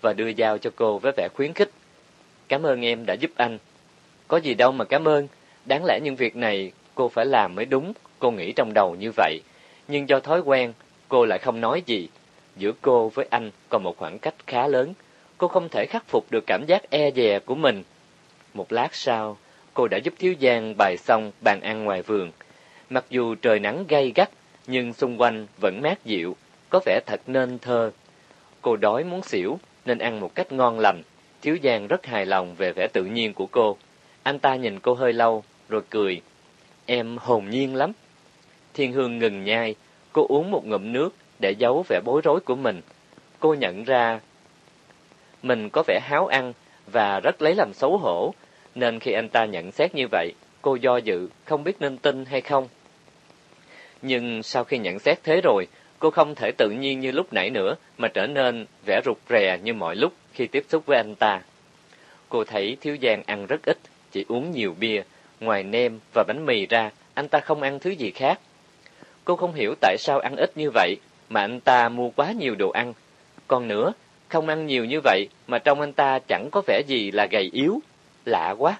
và đưa dao cho cô với vẻ khuyến khích. Cảm ơn em đã giúp anh. Có gì đâu mà cảm ơn, đáng lẽ những việc này cô phải làm mới đúng, cô nghĩ trong đầu như vậy. Nhưng do thói quen, cô lại không nói gì. Giữa cô với anh còn một khoảng cách khá lớn, cô không thể khắc phục được cảm giác e dè của mình. Một lát sau, cô đã giúp Thiếu Giang bài xong bàn ăn ngoài vườn. Mặc dù trời nắng gay gắt, nhưng xung quanh vẫn mát dịu, có vẻ thật nên thơ. Cô đói muốn xỉu, nên ăn một cách ngon lành. Thiếu Giang rất hài lòng về vẻ tự nhiên của cô. Anh ta nhìn cô hơi lâu, rồi cười. Em hồn nhiên lắm. Thiên Hương ngừng nhai, cô uống một ngụm nước để giấu vẻ bối rối của mình. Cô nhận ra mình có vẻ háo ăn và rất lấy làm xấu hổ, nên khi anh ta nhận xét như vậy, cô do dự, không biết nên tin hay không. Nhưng sau khi nhận xét thế rồi, cô không thể tự nhiên như lúc nãy nữa, mà trở nên vẻ rụt rè như mọi lúc khi tiếp xúc với anh ta. Cô thấy Thiếu Giang ăn rất ít, chỉ uống nhiều bia, ngoài nem và bánh mì ra, anh ta không ăn thứ gì khác. Cô không hiểu tại sao ăn ít như vậy, mà anh ta mua quá nhiều đồ ăn. Còn nữa, không ăn nhiều như vậy mà trong anh ta chẳng có vẻ gì là gầy yếu. Lạ quá.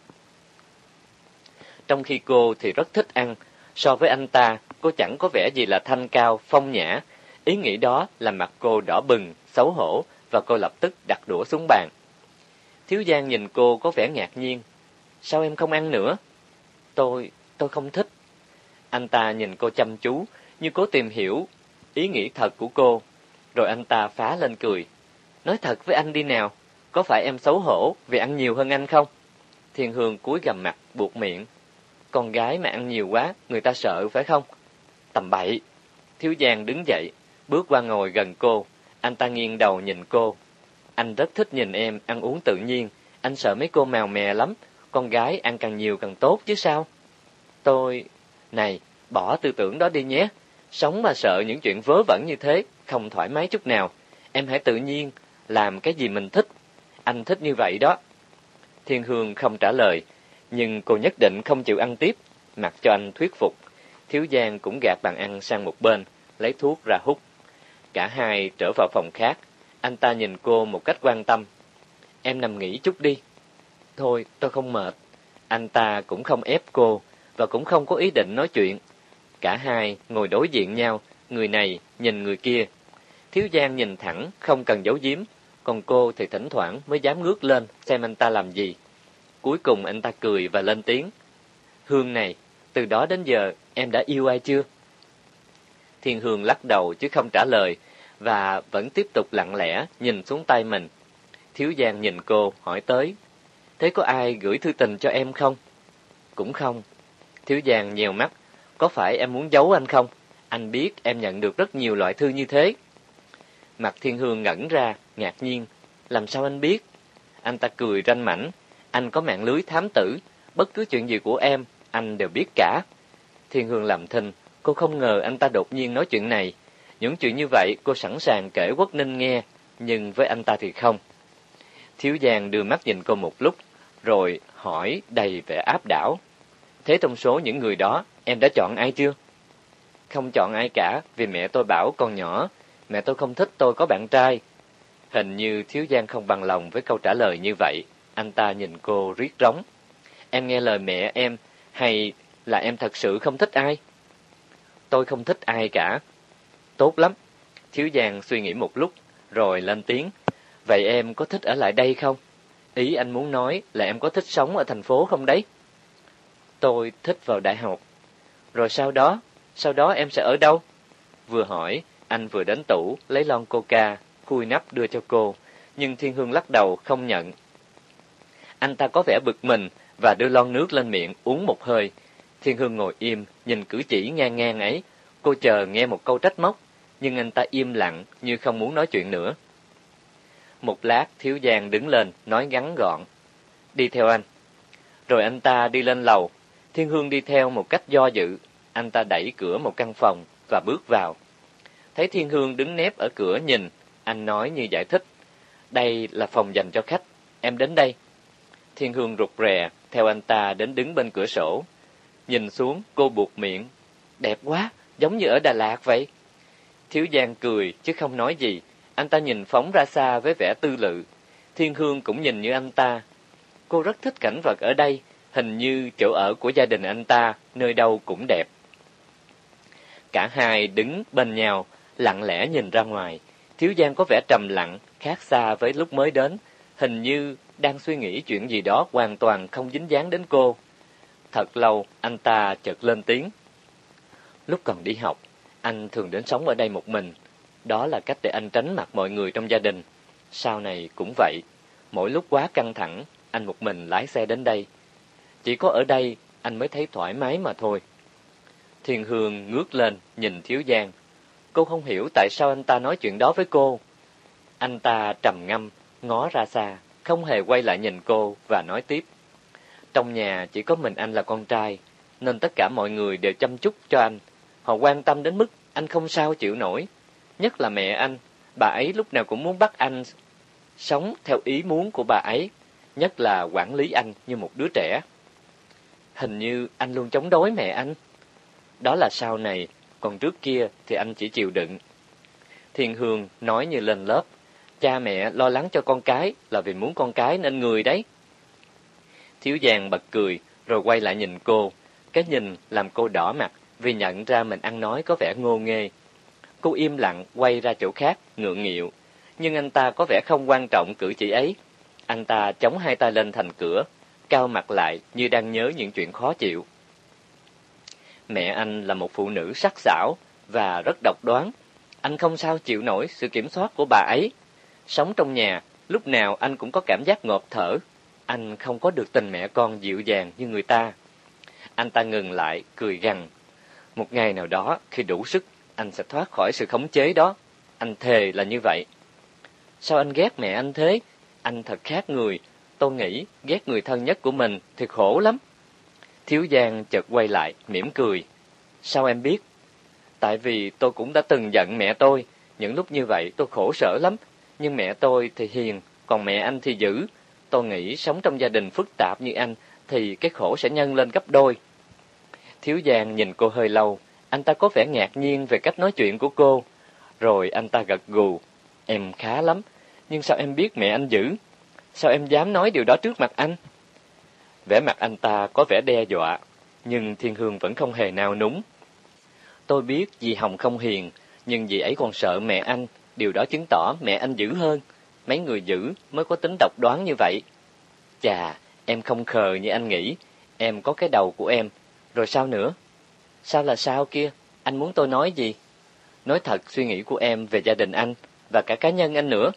Trong khi cô thì rất thích ăn, so với anh ta, cô chẳng có vẻ gì là thanh cao, phong nhã. Ý nghĩ đó làm mặt cô đỏ bừng, xấu hổ và cô lập tức đặt đũa xuống bàn. Thiếu Giang nhìn cô có vẻ ngạc nhiên. Sao em không ăn nữa? Tôi, tôi không thích. Anh ta nhìn cô chăm chú, như cố tìm hiểu ý nghĩ thật của cô. Rồi anh ta phá lên cười. Nói thật với anh đi nào, có phải em xấu hổ vì ăn nhiều hơn anh không? Thiên Hương cúi gầm mặt, buộc miệng. Con gái mà ăn nhiều quá, người ta sợ phải không? Tầm bậy. Thiếu Giang đứng dậy, bước qua ngồi gần cô. Anh ta nghiêng đầu nhìn cô. Anh rất thích nhìn em ăn uống tự nhiên. Anh sợ mấy cô mèo mè lắm. Con gái ăn càng nhiều càng tốt chứ sao? Tôi... Này, bỏ tư tưởng đó đi nhé. Sống mà sợ những chuyện vớ vẩn như thế, không thoải mái chút nào. Em hãy tự nhiên, làm cái gì mình thích. Anh thích như vậy đó. Thiên Hương không trả lời, nhưng cô nhất định không chịu ăn tiếp, mặc cho anh thuyết phục. Thiếu Giang cũng gạt bàn ăn sang một bên, lấy thuốc ra hút. Cả hai trở vào phòng khác, anh ta nhìn cô một cách quan tâm. Em nằm nghỉ chút đi. Thôi, tôi không mệt. Anh ta cũng không ép cô, và cũng không có ý định nói chuyện. Cả hai ngồi đối diện nhau, người này nhìn người kia. Thiếu Giang nhìn thẳng, không cần giấu giếm, còn cô thì thỉnh thoảng mới dám ngước lên xem anh ta làm gì. Cuối cùng anh ta cười và lên tiếng. Hương này, từ đó đến giờ em đã yêu ai chưa? Thiên Hương lắc đầu chứ không trả lời và vẫn tiếp tục lặng lẽ nhìn xuống tay mình. Thiếu Giang nhìn cô hỏi tới. Thế có ai gửi thư tình cho em không? Cũng không. Thiếu Giang nhèo mắt. Có phải em muốn giấu anh không? Anh biết em nhận được rất nhiều loại thư như thế. Mặt Thiên Hương ngẩn ra, ngạc nhiên. Làm sao anh biết? Anh ta cười ranh mảnh. Anh có mạng lưới thám tử. Bất cứ chuyện gì của em, anh đều biết cả. Thiên Hương làm thinh. Cô không ngờ anh ta đột nhiên nói chuyện này. Những chuyện như vậy cô sẵn sàng kể Quốc Ninh nghe, nhưng với anh ta thì không. Thiếu Giang đưa mắt nhìn cô một lúc, rồi hỏi đầy vẻ áp đảo. Thế trong số những người đó, em đã chọn ai chưa? Không chọn ai cả, vì mẹ tôi bảo con nhỏ, mẹ tôi không thích tôi có bạn trai. Hình như Thiếu Giang không bằng lòng với câu trả lời như vậy, anh ta nhìn cô riết rống. Em nghe lời mẹ em, hay là em thật sự không thích ai? Tôi không thích ai cả. Tốt lắm. Thiếu Giang suy nghĩ một lúc, rồi lên tiếng. Vậy em có thích ở lại đây không? Ý anh muốn nói là em có thích sống ở thành phố không đấy? Tôi thích vào đại học. Rồi sau đó, sau đó em sẽ ở đâu? Vừa hỏi, anh vừa đến tủ, lấy lon coca, khui nắp đưa cho cô, nhưng Thiên Hương lắc đầu không nhận. Anh ta có vẻ bực mình và đưa lon nước lên miệng uống một hơi. Thiên Hương ngồi im, nhìn cử chỉ ngang ngang ấy. Cô chờ nghe một câu trách móc, nhưng anh ta im lặng như không muốn nói chuyện nữa. Một lát, Thiếu Giang đứng lên, nói ngắn gọn. Đi theo anh. Rồi anh ta đi lên lầu. Thiên Hương đi theo một cách do dự. Anh ta đẩy cửa một căn phòng và bước vào. Thấy Thiên Hương đứng nép ở cửa nhìn, anh nói như giải thích. Đây là phòng dành cho khách, em đến đây. Thiên Hương rụt rè, theo anh ta đến đứng bên cửa sổ. Nhìn xuống, cô buộc miệng. Đẹp quá, giống như ở Đà Lạt vậy. Thiếu Giang cười, chứ không nói gì. Anh ta nhìn phóng ra xa với vẻ tư lự. Thiên Hương cũng nhìn như anh ta. Cô rất thích cảnh vật ở đây, hình như chỗ ở của gia đình anh ta, nơi đâu cũng đẹp. Cả hai đứng bên nhau, lặng lẽ nhìn ra ngoài. Thiếu Giang có vẻ trầm lặng, khác xa với lúc mới đến, hình như đang suy nghĩ chuyện gì đó hoàn toàn không dính dáng đến cô. Thật lâu, anh ta chợt lên tiếng. Lúc còn đi học, anh thường đến sống ở đây một mình. Đó là cách để anh tránh mặt mọi người trong gia đình. Sau này cũng vậy. Mỗi lúc quá căng thẳng, anh một mình lái xe đến đây. Chỉ có ở đây, anh mới thấy thoải mái mà thôi. Thiên Hương ngước lên, nhìn Thiếu Giang. Cô không hiểu tại sao anh ta nói chuyện đó với cô. Anh ta trầm ngâm, ngó ra xa, không hề quay lại nhìn cô và nói tiếp. Trong nhà chỉ có mình anh là con trai, nên tất cả mọi người đều chăm chút cho anh. Họ quan tâm đến mức anh không sao chịu nổi. Nhất là mẹ anh, bà ấy lúc nào cũng muốn bắt anh sống theo ý muốn của bà ấy, nhất là quản lý anh như một đứa trẻ. Hình như anh luôn chống đối mẹ anh. Đó là sau này, còn trước kia thì anh chỉ chịu đựng. Thiên Hương nói như lên lớp, cha mẹ lo lắng cho con cái là vì muốn con cái nên người đấy. Thiếu Giang bật cười, rồi quay lại nhìn cô. Cái nhìn làm cô đỏ mặt vì nhận ra mình ăn nói có vẻ ngô nghê. Cô im lặng quay ra chỗ khác, ngượng nghịu. Nhưng anh ta có vẻ không quan trọng cử chỉ ấy. Anh ta chống hai tay lên thành cửa, cao mặt lại như đang nhớ những chuyện khó chịu. Mẹ anh là một phụ nữ sắc sảo và rất độc đoán. Anh không sao chịu nổi sự kiểm soát của bà ấy. Sống trong nhà, lúc nào anh cũng có cảm giác ngột thở. Anh không có được tình mẹ con dịu dàng như người ta. Anh ta ngừng lại, cười gằn. Một ngày nào đó, khi đủ sức, anh sẽ thoát khỏi sự khống chế đó. Anh thề là như vậy. Sao anh ghét mẹ anh thế? Anh thật khác người. Tôi nghĩ ghét người thân nhất của mình thì khổ lắm. Thiếu Giang chợt quay lại, mỉm cười. Sao em biết? Tại vì tôi cũng đã từng giận mẹ tôi. Những lúc như vậy tôi khổ sở lắm. Nhưng mẹ tôi thì hiền, còn mẹ anh thì dữ. Tôi nghĩ sống trong gia đình phức tạp như anh thì cái khổ sẽ nhân lên gấp đôi. Thiếu Giang nhìn cô hơi lâu, anh ta có vẻ ngạc nhiên về cách nói chuyện của cô. Rồi anh ta gật gù, em khá lắm, nhưng sao em biết mẹ anh dữ? Sao em dám nói điều đó trước mặt anh? Vẻ mặt anh ta có vẻ đe dọa, nhưng Thiên Hương vẫn không hề nào núng. Tôi biết dì Hồng không hiền, nhưng dì ấy còn sợ mẹ anh, điều đó chứng tỏ mẹ anh dữ hơn. Mấy người dữ mới có tính độc đoán như vậy. Chà, em không khờ như anh nghĩ, em có cái đầu của em, rồi sao nữa? Sao là sao kia? Anh muốn tôi nói gì? Nói thật suy nghĩ của em về gia đình anh và cả cá nhân anh nữa.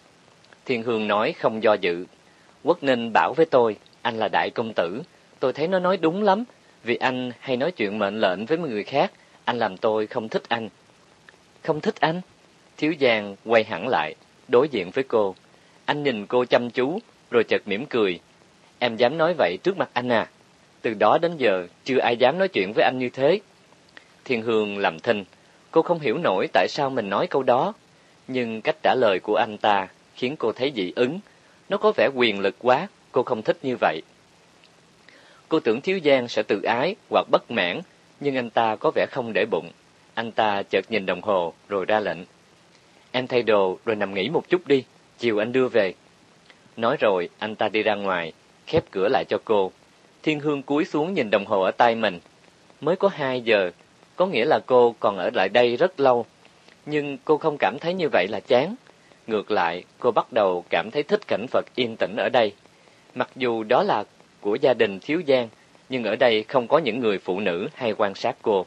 Thiên Hương nói không do dự. Quốc Ninh bảo với tôi, anh là đại công tử. Tôi thấy nó nói đúng lắm, vì anh hay nói chuyện mệnh lệnh với người khác, anh làm tôi không thích anh. Không thích anh? Thiếu Giang quay hẳn lại, đối diện với cô. Anh nhìn cô chăm chú, rồi chợt mỉm cười. Em dám nói vậy trước mặt anh à? Từ đó đến giờ, chưa ai dám nói chuyện với anh như thế. Thiên Hương làm thinh. Cô không hiểu nổi tại sao mình nói câu đó. Nhưng cách trả lời của anh ta khiến cô thấy dị ứng. Nó có vẻ quyền lực quá, cô không thích như vậy. Cô tưởng Thiếu Giang sẽ tự ái hoặc bất mãn, nhưng anh ta có vẻ không để bụng. Anh ta chợt nhìn đồng hồ rồi ra lệnh. Em thay đồ rồi nằm nghỉ một chút đi, chiều anh đưa về. Nói rồi, anh ta đi ra ngoài, khép cửa lại cho cô. Thiên Hương cúi xuống nhìn đồng hồ ở tay mình. Mới có hai giờ, có nghĩa là cô còn ở lại đây rất lâu. Nhưng cô không cảm thấy như vậy là chán. Ngược lại, cô bắt đầu cảm thấy thích cảnh vật yên tĩnh ở đây. Mặc dù đó là của gia đình thiếu giang, nhưng ở đây không có những người phụ nữ hay quan sát cô.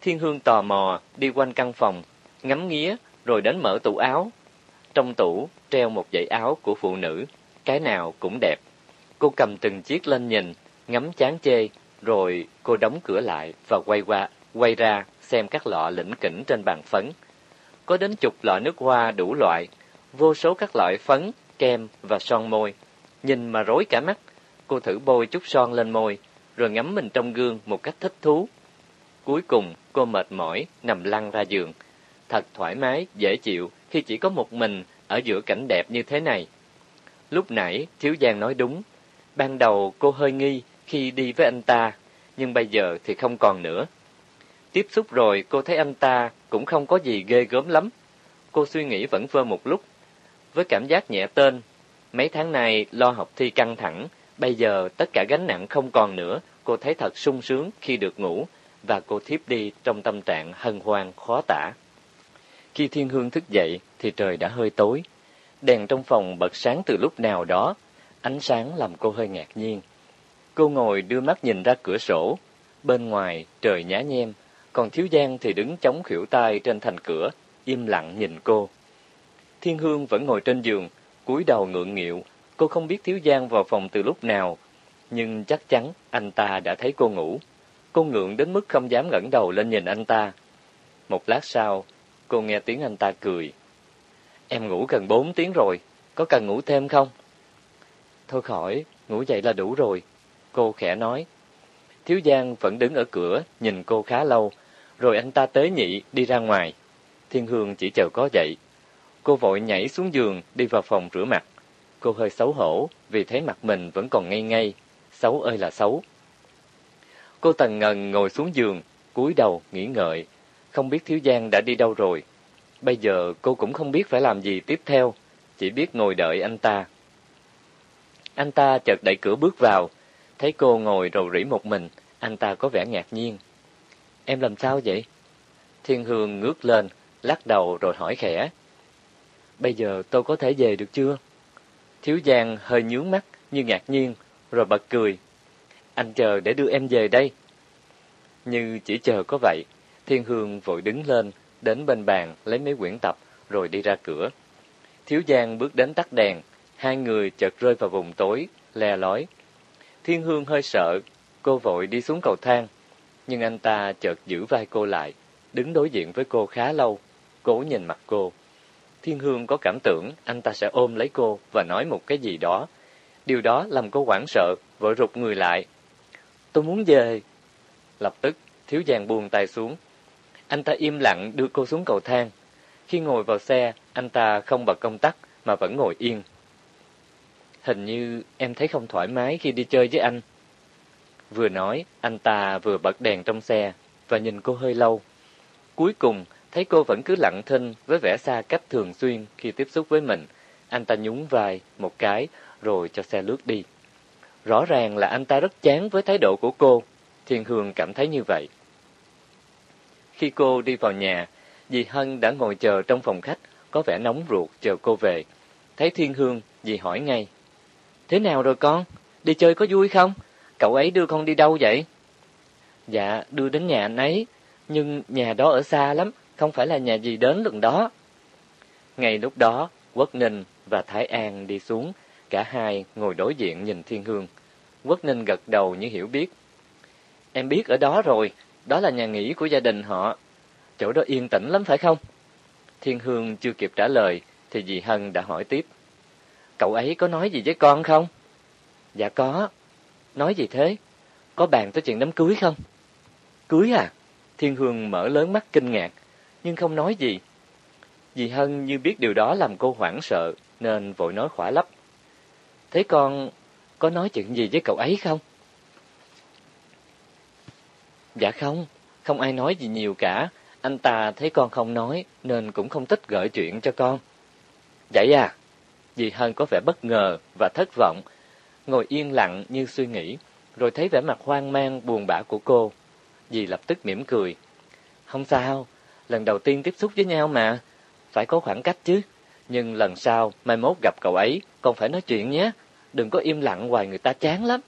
Thiên Hương tò mò đi quanh căn phòng, ngắm nghía rồi đến mở tủ áo. Trong tủ treo một dãy áo của phụ nữ, cái nào cũng đẹp. Cô cầm từng chiếc lên nhìn, ngắm chán chê, rồi cô đóng cửa lại và quay qua, quay ra xem các lọ lĩnh kỉnh trên bàn phấn. Có đến chục lọ nước hoa đủ loại, vô số các loại phấn, kem và son môi. Nhìn mà rối cả mắt, cô thử bôi chút son lên môi, rồi ngắm mình trong gương một cách thích thú. Cuối cùng, cô mệt mỏi, nằm lăn ra giường. Thật thoải mái, dễ chịu khi chỉ có một mình ở giữa cảnh đẹp như thế này. Lúc nãy, Thiếu Giang nói đúng, Ban đầu cô hơi nghi khi đi với anh ta, nhưng bây giờ thì không còn nữa. Tiếp xúc rồi cô thấy anh ta cũng không có gì ghê gớm lắm. Cô suy nghĩ vẫn vơ một lúc. Với cảm giác nhẹ tên, mấy tháng nay lo học thi căng thẳng, bây giờ tất cả gánh nặng không còn nữa, cô thấy thật sung sướng khi được ngủ, và cô thiếp đi trong tâm trạng hân hoan khó tả. Khi Thiên Hương thức dậy thì trời đã hơi tối. Đèn trong phòng bật sáng từ lúc nào đó, ánh sáng làm cô hơi ngạc nhiên. Cô ngồi đưa mắt nhìn ra cửa sổ, bên ngoài trời nhá nhem, còn Thiếu Giang thì đứng chống khuỷu tay trên thành cửa, im lặng nhìn cô. Thiên Hương vẫn ngồi trên giường, cúi đầu ngượng nghịu, cô không biết Thiếu Giang vào phòng từ lúc nào, nhưng chắc chắn anh ta đã thấy cô ngủ. Cô ngượng đến mức không dám ngẩng đầu lên nhìn anh ta. Một lát sau, cô nghe tiếng anh ta cười. Em ngủ gần bốn tiếng rồi, có cần ngủ thêm không? Thôi khỏi, ngủ dậy là đủ rồi, cô khẽ nói. Thiếu Giang vẫn đứng ở cửa, nhìn cô khá lâu, rồi anh ta tế nhị đi ra ngoài. Thiên Hương chỉ chờ có dậy. Cô vội nhảy xuống giường, đi vào phòng rửa mặt. Cô hơi xấu hổ, vì thấy mặt mình vẫn còn ngây ngây. Xấu ơi là xấu. Cô tần ngần ngồi xuống giường, cúi đầu, nghĩ ngợi. Không biết Thiếu Giang đã đi đâu rồi. Bây giờ cô cũng không biết phải làm gì tiếp theo, chỉ biết ngồi đợi anh ta. Anh ta chợt đẩy cửa bước vào, thấy cô ngồi rầu rĩ một mình, anh ta có vẻ ngạc nhiên. Em làm sao vậy? Thiên Hương ngước lên, lắc đầu rồi hỏi khẽ. Bây giờ tôi có thể về được chưa? Thiếu Giang hơi nhướng mắt như ngạc nhiên, rồi bật cười. Anh chờ để đưa em về đây. Như chỉ chờ có vậy, Thiên Hương vội đứng lên, đến bên bàn lấy mấy quyển tập rồi đi ra cửa. Thiếu Giang bước đến tắt đèn, hai người chợt rơi vào vùng tối, le lói. Thiên Hương hơi sợ, cô vội đi xuống cầu thang, nhưng anh ta chợt giữ vai cô lại, đứng đối diện với cô khá lâu, cố nhìn mặt cô. Thiên Hương có cảm tưởng anh ta sẽ ôm lấy cô và nói một cái gì đó. Điều đó làm cô hoảng sợ, vội rụt người lại. Tôi muốn về. Lập tức, Thiếu Giang buông tay xuống. Anh ta im lặng đưa cô xuống cầu thang. Khi ngồi vào xe, anh ta không bật công tắc mà vẫn ngồi yên. Hình như em thấy không thoải mái khi đi chơi với anh. Vừa nói, anh ta vừa bật đèn trong xe và nhìn cô hơi lâu. Cuối cùng, thấy cô vẫn cứ lặng thinh với vẻ xa cách thường xuyên khi tiếp xúc với mình. Anh ta nhún vai một cái rồi cho xe lướt đi. Rõ ràng là anh ta rất chán với thái độ của cô. Thiên Hương cảm thấy như vậy. Khi cô đi vào nhà, dì Hân đã ngồi chờ trong phòng khách, có vẻ nóng ruột chờ cô về. Thấy Thiên Hương, dì hỏi ngay. Thế nào rồi con? Đi chơi có vui không? Cậu ấy đưa con đi đâu vậy? Dạ, đưa đến nhà anh ấy, nhưng nhà đó ở xa lắm, không phải là nhà gì đến lần đó. Ngay lúc đó, Quốc Ninh và Thái An đi xuống, cả hai ngồi đối diện nhìn Thiên Hương. Quốc Ninh gật đầu như hiểu biết. Em biết ở đó rồi, đó là nhà nghỉ của gia đình họ. Chỗ đó yên tĩnh lắm phải không? Thiên Hương chưa kịp trả lời, thì dì Hân đã hỏi tiếp. Cậu ấy có nói gì với con không? Dạ có. Nói gì thế? Có bàn tới chuyện đám cưới không? Cưới à? Thiên Hương mở lớn mắt kinh ngạc, nhưng không nói gì. Dì Hân như biết điều đó làm cô hoảng sợ, nên vội nói khỏa lấp. Thế con có nói chuyện gì với cậu ấy không? Dạ không, không ai nói gì nhiều cả. Anh ta thấy con không nói, nên cũng không thích gợi chuyện cho con. Vậy à? Dì Hân có vẻ bất ngờ và thất vọng, ngồi yên lặng như suy nghĩ, rồi thấy vẻ mặt hoang mang buồn bã của cô. Dì lập tức mỉm cười. Không sao, lần đầu tiên tiếp xúc với nhau mà, phải có khoảng cách chứ. Nhưng lần sau, mai mốt gặp cậu ấy, con phải nói chuyện nhé, đừng có im lặng hoài người ta chán lắm.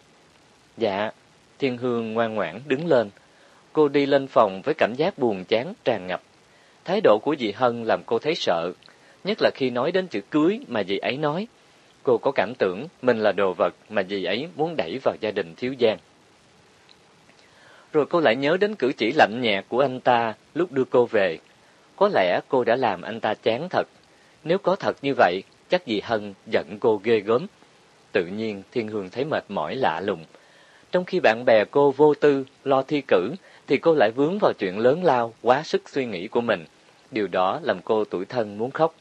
Dạ, Thiên Hương ngoan ngoãn đứng lên. Cô đi lên phòng với cảm giác buồn chán tràn ngập. Thái độ của dì Hân làm cô thấy sợ, nhất là khi nói đến chữ cưới mà dì ấy nói. Cô có cảm tưởng mình là đồ vật mà dì ấy muốn đẩy vào gia đình thiếu giang. Rồi cô lại nhớ đến cử chỉ lạnh nhạt của anh ta lúc đưa cô về. Có lẽ cô đã làm anh ta chán thật. Nếu có thật như vậy, chắc dì Hân giận cô ghê gớm. Tự nhiên Thiên Hương thấy mệt mỏi lạ lùng. Trong khi bạn bè cô vô tư, lo thi cử, thì cô lại vướng vào chuyện lớn lao, quá sức suy nghĩ của mình. Điều đó làm cô tủi thân muốn khóc.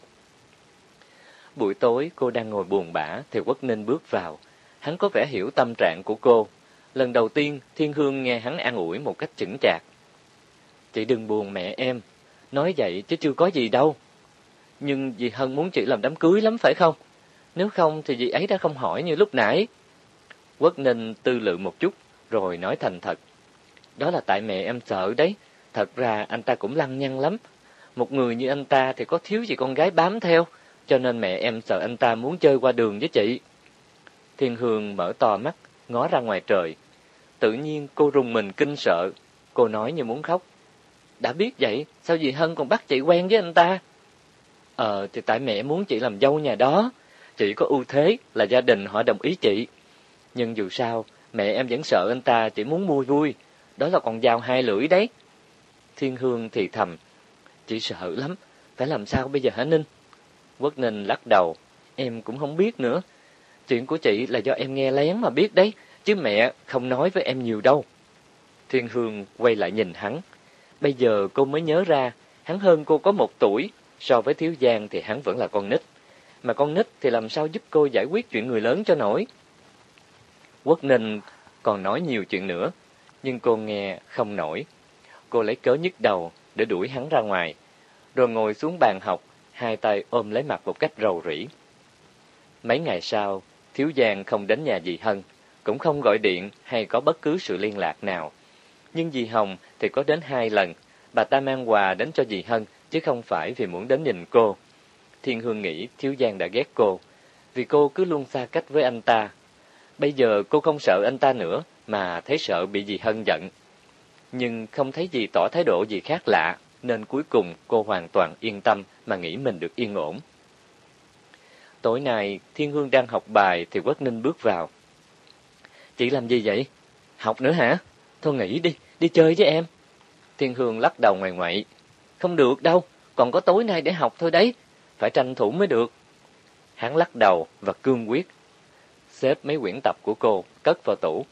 Buổi tối cô đang ngồi buồn bã thì Quốc Ninh bước vào. Hắn có vẻ hiểu tâm trạng của cô. Lần đầu tiên Thiên Hương nghe hắn an ủi một cách chững chạc. Chị đừng buồn mẹ em. Nói vậy chứ chưa có gì đâu. Nhưng dì Hân muốn chị làm đám cưới lắm phải không? Nếu không thì dì ấy đã không hỏi như lúc nãy. Quốc Ninh tư lự một chút, rồi nói thành thật. Đó là tại mẹ em sợ đấy. Thật ra anh ta cũng lăng nhăng lắm. Một người như anh ta thì có thiếu gì con gái bám theo, cho nên mẹ em sợ anh ta muốn chơi qua đường với chị. Thiên Hương mở to mắt, ngó ra ngoài trời. Tự nhiên cô rùng mình kinh sợ, cô nói như muốn khóc. Đã biết vậy, sao dì Hân còn bắt chị quen với anh ta? Ờ, thì tại mẹ muốn chị làm dâu nhà đó. Chị có ưu thế là gia đình họ đồng ý chị. Nhưng dù sao, mẹ em vẫn sợ anh ta chỉ muốn mua vui. Đó là con dao hai lưỡi đấy. Thiên Hương thì thầm. chỉ sợ lắm. Phải làm sao bây giờ hả Ninh? Quốc Ninh lắc đầu. Em cũng không biết nữa. Chuyện của chị là do em nghe lén mà biết đấy. Chứ mẹ không nói với em nhiều đâu. Thiên Hương quay lại nhìn hắn. Bây giờ cô mới nhớ ra, hắn hơn cô có một tuổi. So với Thiếu Giang thì hắn vẫn là con nít. Mà con nít thì làm sao giúp cô giải quyết chuyện người lớn cho nổi. Quốc Ninh còn nói nhiều chuyện nữa, nhưng cô nghe không nổi. Cô lấy cớ nhức đầu để đuổi hắn ra ngoài, rồi ngồi xuống bàn học, hai tay ôm lấy mặt một cách rầu rĩ. Mấy ngày sau, Thiếu Giang không đến nhà dì Hân, cũng không gọi điện hay có bất cứ sự liên lạc nào. Nhưng dì Hồng thì có đến hai lần, bà ta mang quà đến cho dì Hân, chứ không phải vì muốn đến nhìn cô. Thiên Hương nghĩ Thiếu Giang đã ghét cô, vì cô cứ luôn xa cách với anh ta. Bây giờ cô không sợ anh ta nữa, mà thấy sợ bị dì Hân giận. Nhưng không thấy dì tỏ thái độ gì khác lạ, nên cuối cùng cô hoàn toàn yên tâm mà nghĩ mình được yên ổn. Tối nay, Thiên Hương đang học bài thì Quốc Ninh bước vào. Chị làm gì vậy? Học nữa hả? Thôi nghỉ đi, đi chơi với em. Thiên Hương lắc đầu ngoài ngoại. Không được đâu, còn có tối nay để học thôi đấy. Phải tranh thủ mới được. Hắn lắc đầu và cương quyết. Xếp mấy quyển tập của cô, cất vào tủ.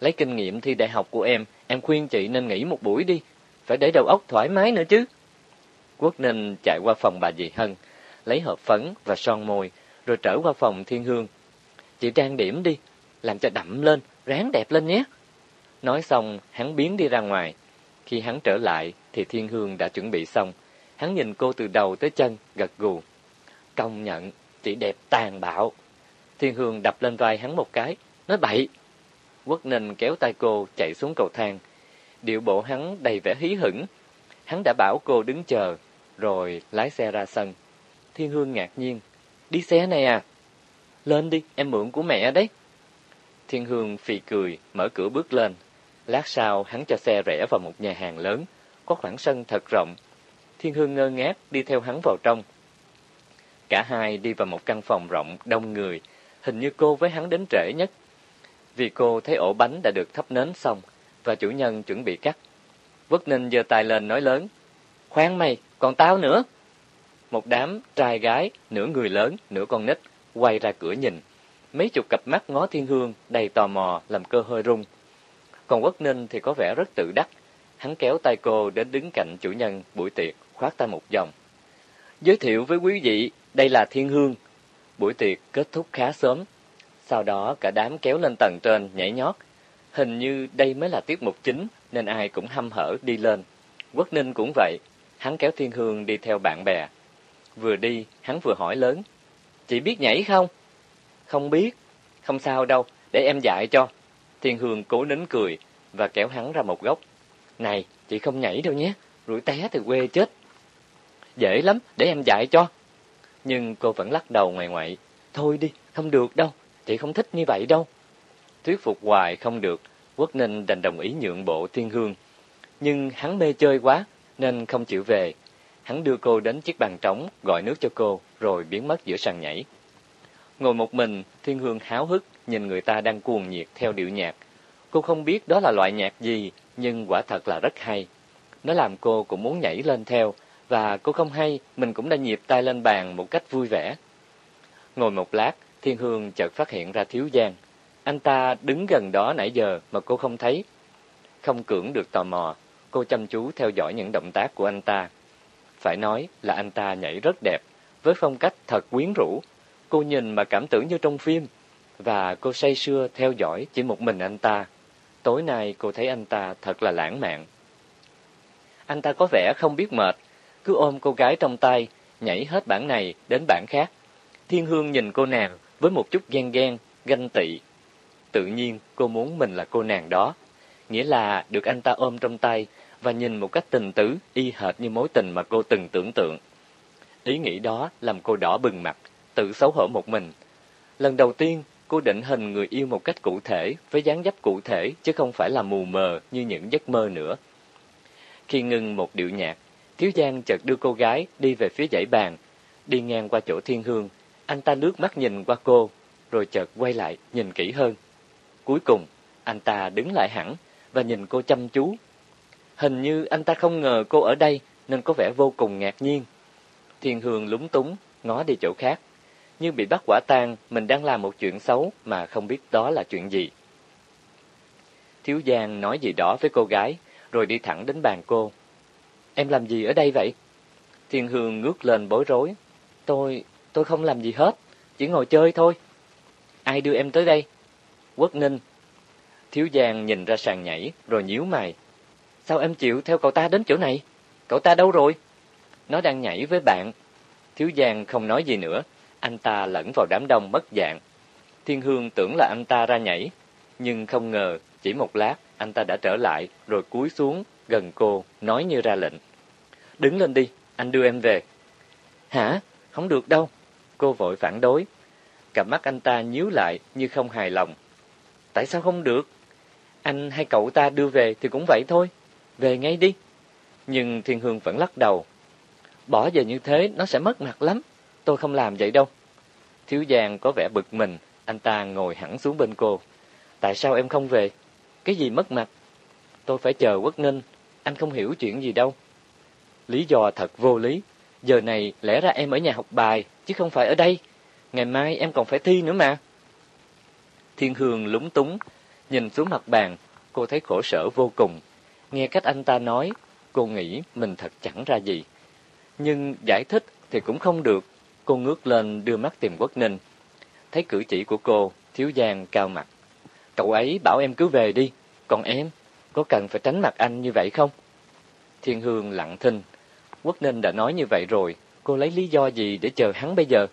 Lấy kinh nghiệm thi đại học của em, em khuyên chị nên nghỉ một buổi đi. Phải để đầu óc thoải mái nữa chứ. Quốc Ninh chạy qua phòng bà dì Hân, lấy hộp phấn và son môi, rồi trở qua phòng Thiên Hương. Chị trang điểm đi, làm cho đậm lên, ráng đẹp lên nhé. Nói xong, hắn biến đi ra ngoài. Khi hắn trở lại, thì Thiên Hương đã chuẩn bị xong. Hắn nhìn cô từ đầu tới chân, gật gù. Công nhận, chị đẹp tàn bạo. Thiên Hương đập lên vai hắn một cái, nói bậy. Quốc Ninh kéo tay cô chạy xuống cầu thang. Điệu bộ hắn đầy vẻ hí hửng. Hắn đã bảo cô đứng chờ, rồi lái xe ra sân. Thiên Hương ngạc nhiên. Đi xe này à? Lên đi, em mượn của mẹ đấy. Thiên Hương phì cười, mở cửa bước lên. Lát sau, hắn cho xe rẽ vào một nhà hàng lớn, có khoảng sân thật rộng. Thiên Hương ngơ ngác đi theo hắn vào trong. Cả hai đi vào một căn phòng rộng, đông người. Hình như cô với hắn đến trễ nhất. Vì cô thấy ổ bánh đã được thắp nến xong, và chủ nhân chuẩn bị cắt. Quốc Ninh giơ tay lên nói lớn. Khoan mày, còn tao nữa. Một đám trai gái, nửa người lớn, nửa con nít, quay ra cửa nhìn. Mấy chục cặp mắt ngó thiên hương, đầy tò mò, làm cơ hơi rung. Còn Quốc Ninh thì có vẻ rất tự đắc. Hắn kéo tay cô đến đứng cạnh chủ nhân buổi tiệc, khoát tay một vòng. Giới thiệu với quý vị, đây là Thiên Hương. Buổi tiệc kết thúc khá sớm. Sau đó cả đám kéo lên tầng trên nhảy nhót. Hình như đây mới là tiết mục chính nên ai cũng hăm hở đi lên. Quốc Ninh cũng vậy, hắn kéo Thiên Hương đi theo bạn bè. Vừa đi, hắn vừa hỏi lớn. Chị biết nhảy không? Không biết. Không sao đâu, để em dạy cho. Thiên Hương cố nín cười và kéo hắn ra một góc. Này, chị không nhảy đâu nhé, rủi té thì quê chết. Dễ lắm, để em dạy cho. Nhưng cô vẫn lắc đầu ngoài ngoại. Thôi đi, không được đâu, chị không thích như vậy đâu. Thuyết phục hoài không được, Quốc Ninh đành đồng ý nhượng bộ Thiên Hương. Nhưng hắn mê chơi quá, nên không chịu về. Hắn đưa cô đến chiếc bàn trống, gọi nước cho cô, rồi biến mất giữa sàn nhảy. Ngồi một mình, Thiên Hương háo hức, nhìn người ta đang cuồng nhiệt theo điệu nhạc. Cô không biết đó là loại nhạc gì, nhưng quả thật là rất hay. Nó làm cô cũng muốn nhảy lên theo, và cô không hay, mình cũng đã nhịp tay lên bàn một cách vui vẻ. Ngồi một lát, Thiên Hương chợt phát hiện ra Thiếu Giang. Anh ta đứng gần đó nãy giờ mà cô không thấy. Không cưỡng được tò mò, cô chăm chú theo dõi những động tác của anh ta. Phải nói là anh ta nhảy rất đẹp, với phong cách thật quyến rũ. Cô nhìn mà cảm tưởng như trong phim, và cô say sưa theo dõi chỉ một mình anh ta. Tối nay cô thấy anh ta thật là lãng mạn. Anh ta có vẻ không biết mệt, cứ ôm cô gái trong tay, nhảy hết bản này đến bản khác. Thiên Hương nhìn cô nàng với một chút ghen ghen, ganh tị. Tự nhiên cô muốn mình là cô nàng đó. Nghĩa là được anh ta ôm trong tay và nhìn một cách tình tứ y hệt như mối tình mà cô từng tưởng tượng. Ý nghĩ đó làm cô đỏ bừng mặt, tự xấu hổ một mình. Lần đầu tiên, cô định hình người yêu một cách cụ thể, với dáng dấp cụ thể, chứ không phải là mù mờ như những giấc mơ nữa. Khi ngừng một điệu nhạc, Thiếu Giang chợt đưa cô gái đi về phía dãy bàn, đi ngang qua chỗ thiên hương. Anh ta lướt mắt nhìn qua cô, rồi chợt quay lại nhìn kỹ hơn. Cuối cùng, anh ta đứng lại hẳn và nhìn cô chăm chú. Hình như anh ta không ngờ cô ở đây nên có vẻ vô cùng ngạc nhiên. Thiên Hương lúng túng, ngó đi chỗ khác. Như bị bắt quả tang, mình đang làm một chuyện xấu mà không biết đó là chuyện gì. Thiếu Giang nói gì đó với cô gái, rồi đi thẳng đến bàn cô. Em làm gì ở đây vậy? Thiên Hương ngước lên bối rối. Tôi, tôi không làm gì hết, chỉ ngồi chơi thôi. Ai đưa em tới đây? Quốc Ninh. Thiếu Giang nhìn ra sàn nhảy, rồi nhíu mày. Sao em chịu theo cậu ta đến chỗ này? Cậu ta đâu rồi? Nó đang nhảy với bạn. Thiếu Giang không nói gì nữa, anh ta lẫn vào đám đông mất dạng. Thiên Hương tưởng là anh ta ra nhảy, nhưng không ngờ chỉ một lát anh ta đã trở lại rồi cúi xuống gần cô, nói như ra lệnh. Đứng lên đi, anh đưa em về. Hả? Không được đâu. Cô vội phản đối. Cặp mắt anh ta nhíu lại như không hài lòng. Tại sao không được? Anh hay cậu ta đưa về thì cũng vậy thôi. Về ngay đi. Nhưng Thiên Hương vẫn lắc đầu. Bỏ giờ như thế nó sẽ mất mặt lắm. Tôi không làm vậy đâu. Thiếu Giang có vẻ bực mình. Anh ta ngồi hẳn xuống bên cô. Tại sao em không về? Cái gì mất mặt? Tôi phải chờ Quốc Ninh. Anh không hiểu chuyện gì đâu. Lý do thật vô lý. Giờ này lẽ ra em ở nhà học bài, chứ không phải ở đây. Ngày mai em còn phải thi nữa mà. Thiên Hương lúng túng, nhìn xuống mặt bàn, cô thấy khổ sở vô cùng. Nghe cách anh ta nói, cô nghĩ mình thật chẳng ra gì. Nhưng giải thích thì cũng không được. Cô ngước lên đưa mắt tìm Quốc Ninh. Thấy cử chỉ của cô, thiếu giang cao mặt. Cậu ấy bảo em cứ về đi, còn em, có cần phải tránh mặt anh như vậy không? Thiên Hương lặng thinh. Quốc Ninh đã nói như vậy rồi, cô lấy lý do gì để chờ hắn bây giờ?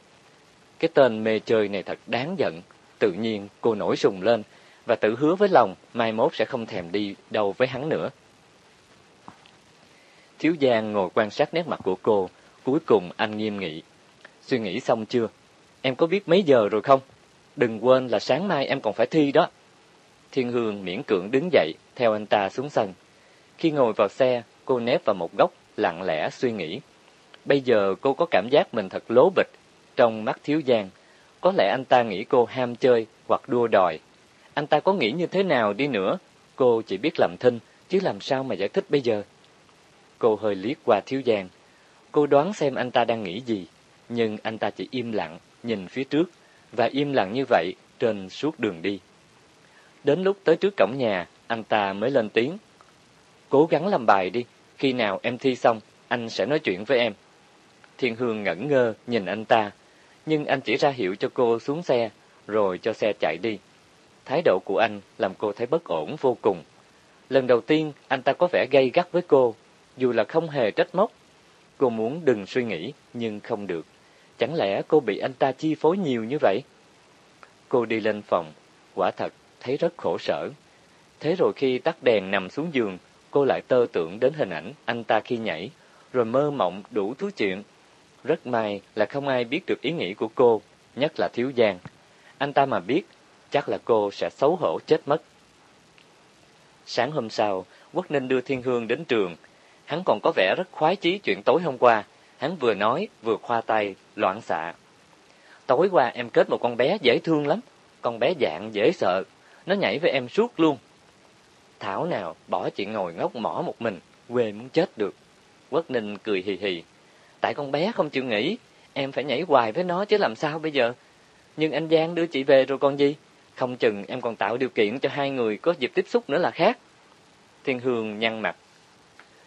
Cái tên mê chơi này thật đáng giận. Tự nhiên cô nổi sùng lên và tự hứa với lòng mai mốt sẽ không thèm đi đâu với hắn nữa. Thiếu Giang ngồi quan sát nét mặt của cô, cuối cùng anh nghiêm nghị. Suy nghĩ xong chưa? Em có biết mấy giờ rồi không? Đừng quên là sáng mai em còn phải thi đó. Thiên Hương miễn cưỡng đứng dậy, theo anh ta xuống sân. Khi ngồi vào xe, cô nép vào một góc, lặng lẽ suy nghĩ. Bây giờ cô có cảm giác mình thật lố bịch trong mắt Thiếu Giang. Có lẽ anh ta nghĩ cô ham chơi hoặc đua đòi. Anh ta có nghĩ như thế nào đi nữa, cô chỉ biết làm thinh, chứ làm sao mà giải thích bây giờ. Cô hơi liếc qua Thiếu Giang. Cô đoán xem anh ta đang nghĩ gì, nhưng anh ta chỉ im lặng, nhìn phía trước, và im lặng như vậy trên suốt đường đi. Đến lúc tới trước cổng nhà, anh ta mới lên tiếng. Cố gắng làm bài đi, khi nào em thi xong, anh sẽ nói chuyện với em. Thiên Hương ngẩn ngơ nhìn anh ta, nhưng anh chỉ ra hiệu cho cô xuống xe, rồi cho xe chạy đi. Thái độ của anh làm cô thấy bất ổn vô cùng. Lần đầu tiên anh ta có vẻ gay gắt với cô, dù là không hề trách móc. Cô muốn đừng suy nghĩ, nhưng không được. Chẳng lẽ cô bị anh ta chi phối nhiều như vậy? Cô đi lên phòng, quả thật thấy rất khổ sở. Thế rồi khi tắt đèn nằm xuống giường, cô lại tơ tưởng đến hình ảnh anh ta khi nhảy, rồi mơ mộng đủ thứ chuyện. Rất may là không ai biết được ý nghĩ của cô, nhất là Thiếu Giang. Anh ta mà biết, chắc là cô sẽ xấu hổ chết mất. Sáng hôm sau, Quốc Ninh đưa Thiên Hương đến trường. Hắn còn có vẻ rất khoái chí chuyện tối hôm qua. Hắn vừa nói, vừa khoa tay, loạn xạ. Tối qua em kết một con bé dễ thương lắm. Con bé dạng dễ sợ. Nó nhảy với em suốt luôn. Thảo nào bỏ chị ngồi ngốc mỏ một mình, quê muốn chết được. Quốc Ninh cười hì hì. Tại con bé không chịu nghỉ, em phải nhảy hoài với nó chứ làm sao bây giờ. Nhưng anh Giang đưa chị về rồi còn gì? Không chừng em còn tạo điều kiện cho hai người có dịp tiếp xúc nữa là khác. Thiên Hương nhăn mặt.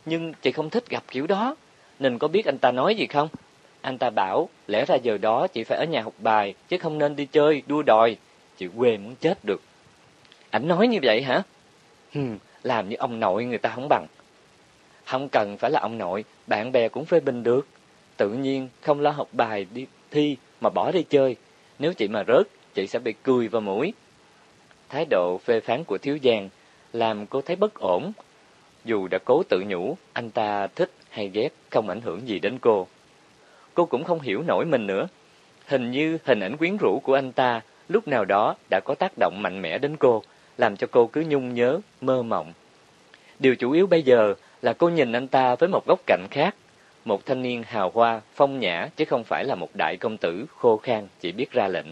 Nhưng chị không thích gặp kiểu đó, nên có biết anh ta nói gì không? Anh ta bảo, lẽ ra giờ đó chị phải ở nhà học bài, chứ không nên đi chơi, đua đòi. Chị quê muốn chết được. Ảnh nói như vậy hả? Hừm, làm như ông nội người ta không bằng. Không cần phải là ông nội, bạn bè cũng phê bình được. Tự nhiên không lo học bài đi thi mà bỏ đi chơi, nếu chị mà rớt, chị sẽ bị cười vào mũi. Thái độ phê phán của Thiếu Giang làm cô thấy bất ổn. Dù đã cố tự nhủ, anh ta thích hay ghét không ảnh hưởng gì đến cô. Cô cũng không hiểu nổi mình nữa. Hình như hình ảnh quyến rũ của anh ta lúc nào đó đã có tác động mạnh mẽ đến cô, làm cho cô cứ nhung nhớ, mơ mộng. Điều chủ yếu bây giờ là cô nhìn anh ta với một góc cạnh khác, một thanh niên hào hoa, phong nhã chứ không phải là một đại công tử khô khan chỉ biết ra lệnh.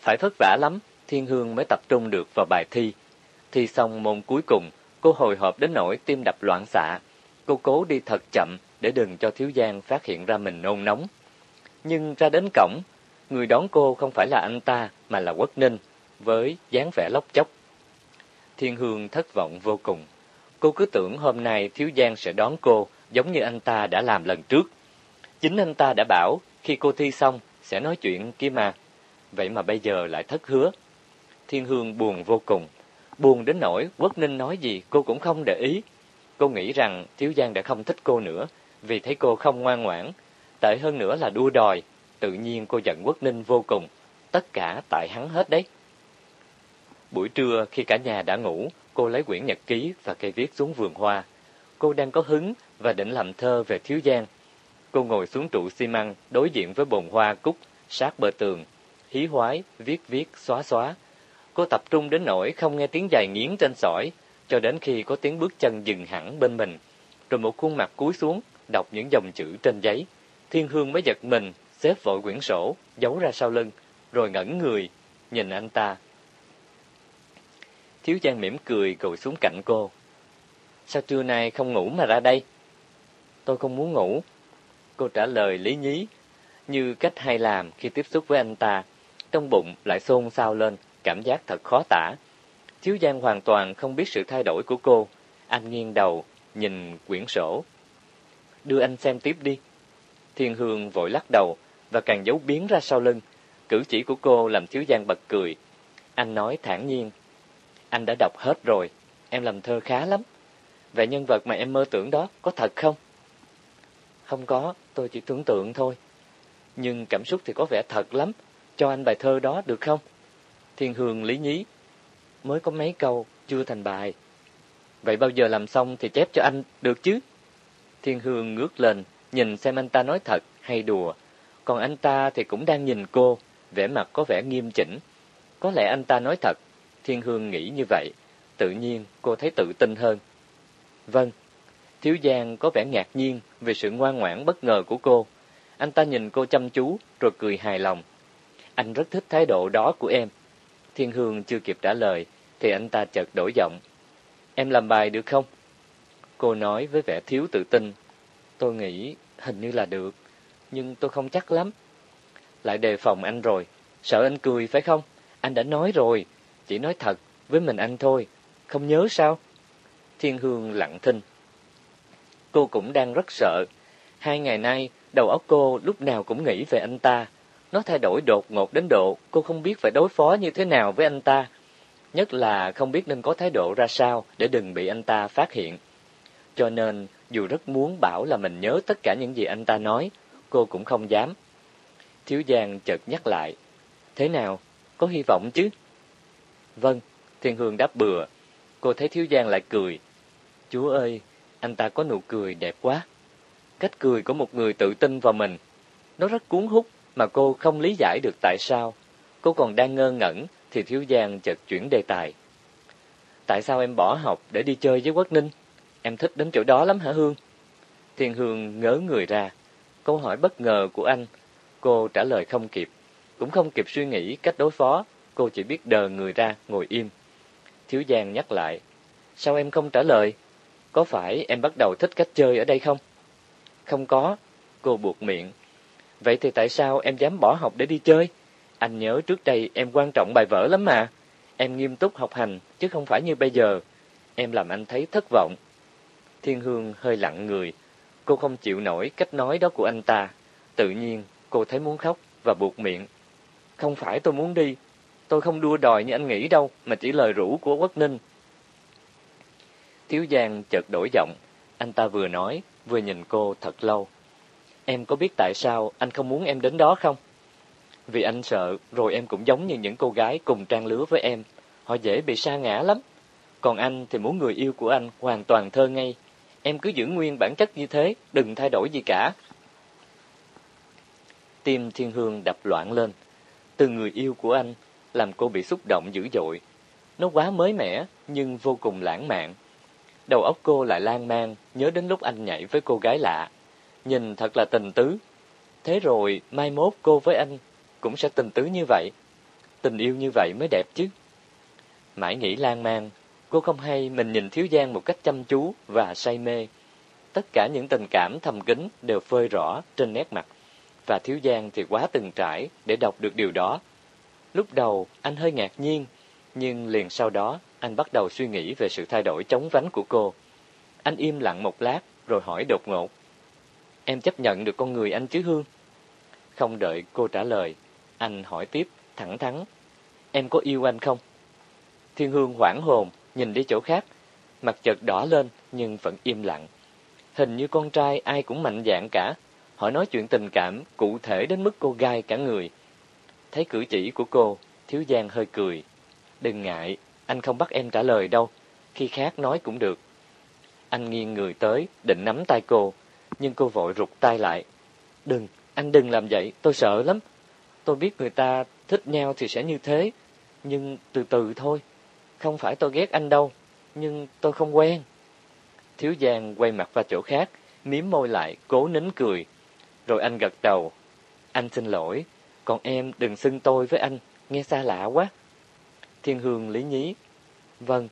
Phải vất vả lắm, Thiên Hương mới tập trung được vào bài thi. Thi xong môn cuối cùng, cô hồi hộp đến nỗi tim đập loạn xạ. Cô cố đi thật chậm để đừng cho Thiếu Giang phát hiện ra mình nôn nóng. Nhưng ra đến cổng, người đón cô không phải là anh ta mà là Quốc Ninh, với dáng vẻ lóc chóc. Thiên Hương thất vọng vô cùng. Cô cứ tưởng hôm nay Thiếu Giang sẽ đón cô giống như anh ta đã làm lần trước. Chính anh ta đã bảo khi cô thi xong sẽ nói chuyện kia mà. Vậy mà bây giờ lại thất hứa. Thiên Hương buồn vô cùng. Buồn đến nỗi Quốc Ninh nói gì cô cũng không để ý. Cô nghĩ rằng Thiếu Giang đã không thích cô nữa vì thấy cô không ngoan ngoãn. Tệ hơn nữa là đua đòi. Tự nhiên cô giận Quốc Ninh vô cùng. Tất cả tại hắn hết đấy. Buổi trưa khi cả nhà đã ngủ, cô lấy quyển nhật ký và cây viết xuống vườn hoa. Cô đang có hứng và định làm thơ về Thiếu Giang. Cô ngồi xuống trụ xi măng đối diện với bồn hoa cúc sát bờ tường, hí hoái, viết viết, xóa xóa. Cô tập trung đến nỗi không nghe tiếng dài nghiến trên sỏi, cho đến khi có tiếng bước chân dừng hẳn bên mình, rồi một khuôn mặt cúi xuống, đọc những dòng chữ trên giấy. Thiên Hương mới giật mình, xếp vội quyển sổ, giấu ra sau lưng, rồi ngẩn người, nhìn anh ta. Thiếu Giang mỉm cười ngồi xuống cạnh cô. Sao trưa nay không ngủ mà ra đây? Tôi không muốn ngủ. Cô trả lời lý nhí, như cách hay làm khi tiếp xúc với anh ta. Trong bụng lại xôn xao lên, cảm giác thật khó tả. Thiếu Giang hoàn toàn không biết sự thay đổi của cô. Anh nghiêng đầu, nhìn quyển sổ. Đưa anh xem tiếp đi. Thiên Hương vội lắc đầu và càng giấu biến ra sau lưng. Cử chỉ của cô làm Thiếu Giang bật cười. Anh nói thản nhiên. Anh đã đọc hết rồi, em làm thơ khá lắm. Vậy nhân vật mà em mơ tưởng đó có thật không? Không có, tôi chỉ tưởng tượng thôi. Nhưng cảm xúc thì có vẻ thật lắm. Cho anh bài thơ đó được không? Thiên Hương lý nhí. Mới có mấy câu, chưa thành bài. Vậy bao giờ làm xong thì chép cho anh được chứ? Thiên Hương ngước lên, nhìn xem anh ta nói thật hay đùa. Còn anh ta thì cũng đang nhìn cô, vẻ mặt có vẻ nghiêm chỉnh. Có lẽ anh ta nói thật, Thiên Hương nghĩ như vậy. Tự nhiên cô thấy tự tin hơn. Vâng. Thiếu Giang có vẻ ngạc nhiên về sự ngoan ngoãn bất ngờ của cô. Anh ta nhìn cô chăm chú rồi cười hài lòng. Anh rất thích thái độ đó của em. Thiên Hương chưa kịp trả lời thì anh ta chợt đổi giọng. Em làm bài được không? Cô nói với vẻ thiếu tự tin. Tôi nghĩ hình như là được, nhưng tôi không chắc lắm. Lại đề phòng anh rồi, sợ anh cười phải không? Anh đã nói rồi, chỉ nói thật với mình anh thôi, không nhớ sao? Thiên Hương lặng thinh. Cô cũng đang rất sợ. Hai ngày nay, đầu óc cô lúc nào cũng nghĩ về anh ta. Nó thay đổi đột ngột đến độ cô không biết phải đối phó như thế nào với anh ta. Nhất là không biết nên có thái độ ra sao để đừng bị anh ta phát hiện. Cho nên, dù rất muốn bảo là mình nhớ tất cả những gì anh ta nói, cô cũng không dám. Thiếu Giang chợt nhắc lại. Thế nào? Có hy vọng chứ? Vâng, Thiên Hương đáp bừa. Cô thấy Thiếu Giang lại cười. Chúa ơi, anh ta có nụ cười đẹp quá. Cách cười của một người tự tin vào mình. Nó rất cuốn hút mà cô không lý giải được tại sao. Cô còn đang ngơ ngẩn thì Thiếu Giang chợt chuyển đề tài. Tại sao em bỏ học để đi chơi với Quốc Ninh? Em thích đến chỗ đó lắm hả Hương? Thiên Hương ngớ người ra. Câu hỏi bất ngờ của anh, cô trả lời không kịp. Cũng không kịp suy nghĩ cách đối phó, cô chỉ biết đờ người ra, ngồi im. Thiếu Giang nhắc lại. Sao em không trả lời? Có phải em bắt đầu thích cách chơi ở đây không? Không có, cô buộc miệng. Vậy thì tại sao em dám bỏ học để đi chơi? Anh nhớ trước đây em quan trọng bài vở lắm mà. Em nghiêm túc học hành, chứ không phải như bây giờ. Em làm anh thấy thất vọng. Thiên Hương hơi lặng người. Cô không chịu nổi cách nói đó của anh ta. Tự nhiên, cô thấy muốn khóc và buộc miệng. Không phải tôi muốn đi. Tôi không đua đòi như anh nghĩ đâu, mà chỉ lời rủ của Quốc Ninh tiếu Giang chợt đổi giọng. Anh ta vừa nói, vừa nhìn cô thật lâu. Em có biết tại sao anh không muốn em đến đó không? Vì anh sợ rồi em cũng giống như những cô gái cùng trang lứa với em. Họ dễ bị sa ngã lắm. Còn anh thì muốn người yêu của anh hoàn toàn thơ ngây. Em cứ giữ nguyên bản chất như thế, đừng thay đổi gì cả. Tim Thiên Hương đập loạn lên. Từ người yêu của anh, làm cô bị xúc động dữ dội. Nó quá mới mẻ, nhưng vô cùng lãng mạn. Đầu óc cô lại lan man, nhớ đến lúc anh nhảy với cô gái lạ. Nhìn thật là tình tứ. Thế rồi, mai mốt cô với anh cũng sẽ tình tứ như vậy. Tình yêu như vậy mới đẹp chứ. Mãi nghĩ lan man, cô không hay mình nhìn Thiếu Giang một cách chăm chú và say mê. Tất cả những tình cảm thầm kín đều phơi rõ trên nét mặt, và Thiếu Giang thì quá từng trải để đọc được điều đó. Lúc đầu, anh hơi ngạc nhiên, nhưng liền sau đó, anh bắt đầu suy nghĩ về sự thay đổi chóng vánh của cô. Anh im lặng một lát, rồi hỏi đột ngột. Em chấp nhận được con người anh chứ Hương? Không đợi cô trả lời, anh hỏi tiếp, thẳng thắn. Em có yêu anh không? Thiên Hương hoảng hồn, nhìn đi chỗ khác. Mặt chợt đỏ lên, nhưng vẫn im lặng. Hình như con trai ai cũng mạnh dạn cả. Họ nói chuyện tình cảm, cụ thể đến mức cô gai cả người. Thấy cử chỉ của cô, Thiếu Giang hơi cười. Đừng ngại, anh không bắt em trả lời đâu. Khi khác nói cũng được. Anh nghiêng người tới, định nắm tay cô, nhưng cô vội rụt tay lại. Đừng, anh đừng làm vậy, tôi sợ lắm. Tôi biết người ta thích nhau thì sẽ như thế, nhưng từ từ thôi. Không phải tôi ghét anh đâu, nhưng tôi không quen. Thiếu Giang quay mặt vào chỗ khác, miếm môi lại, cố nín cười. Rồi anh gật đầu. Anh xin lỗi, còn em đừng xưng tôi với anh, nghe xa lạ quá. Thiên Hương lý nhí. Vâng.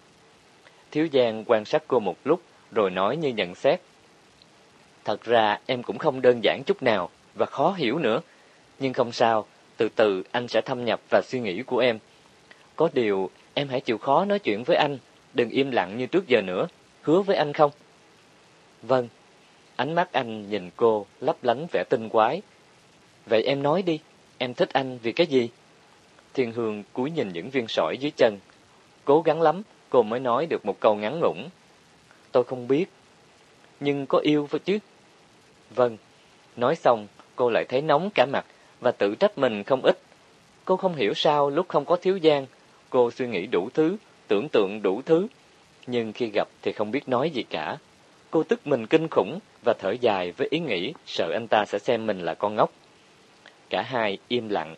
Thiếu Giang quan sát cô một lúc, rồi nói như nhận xét. Thật ra em cũng không đơn giản chút nào, và khó hiểu nữa. Nhưng không sao, từ từ anh sẽ thâm nhập vào suy nghĩ của em. Có điều, em hãy chịu khó nói chuyện với anh, đừng im lặng như trước giờ nữa, hứa với anh không? Vâng. Ánh mắt anh nhìn cô lấp lánh vẻ tinh quái. Vậy em nói đi, em thích anh vì cái gì? Thiên Hương cúi nhìn những viên sỏi dưới chân. Cố gắng lắm, cô mới nói được một câu ngắn ngủn. Tôi không biết, nhưng có yêu phải chứ? Vâng. Nói xong, cô lại thấy nóng cả mặt và tự trách mình không ít. Cô không hiểu sao lúc không có thiếu giang, cô suy nghĩ đủ thứ, tưởng tượng đủ thứ, nhưng khi gặp thì không biết nói gì cả. Cô tức mình kinh khủng và thở dài với ý nghĩ sợ anh ta sẽ xem mình là con ngốc. Cả hai im lặng,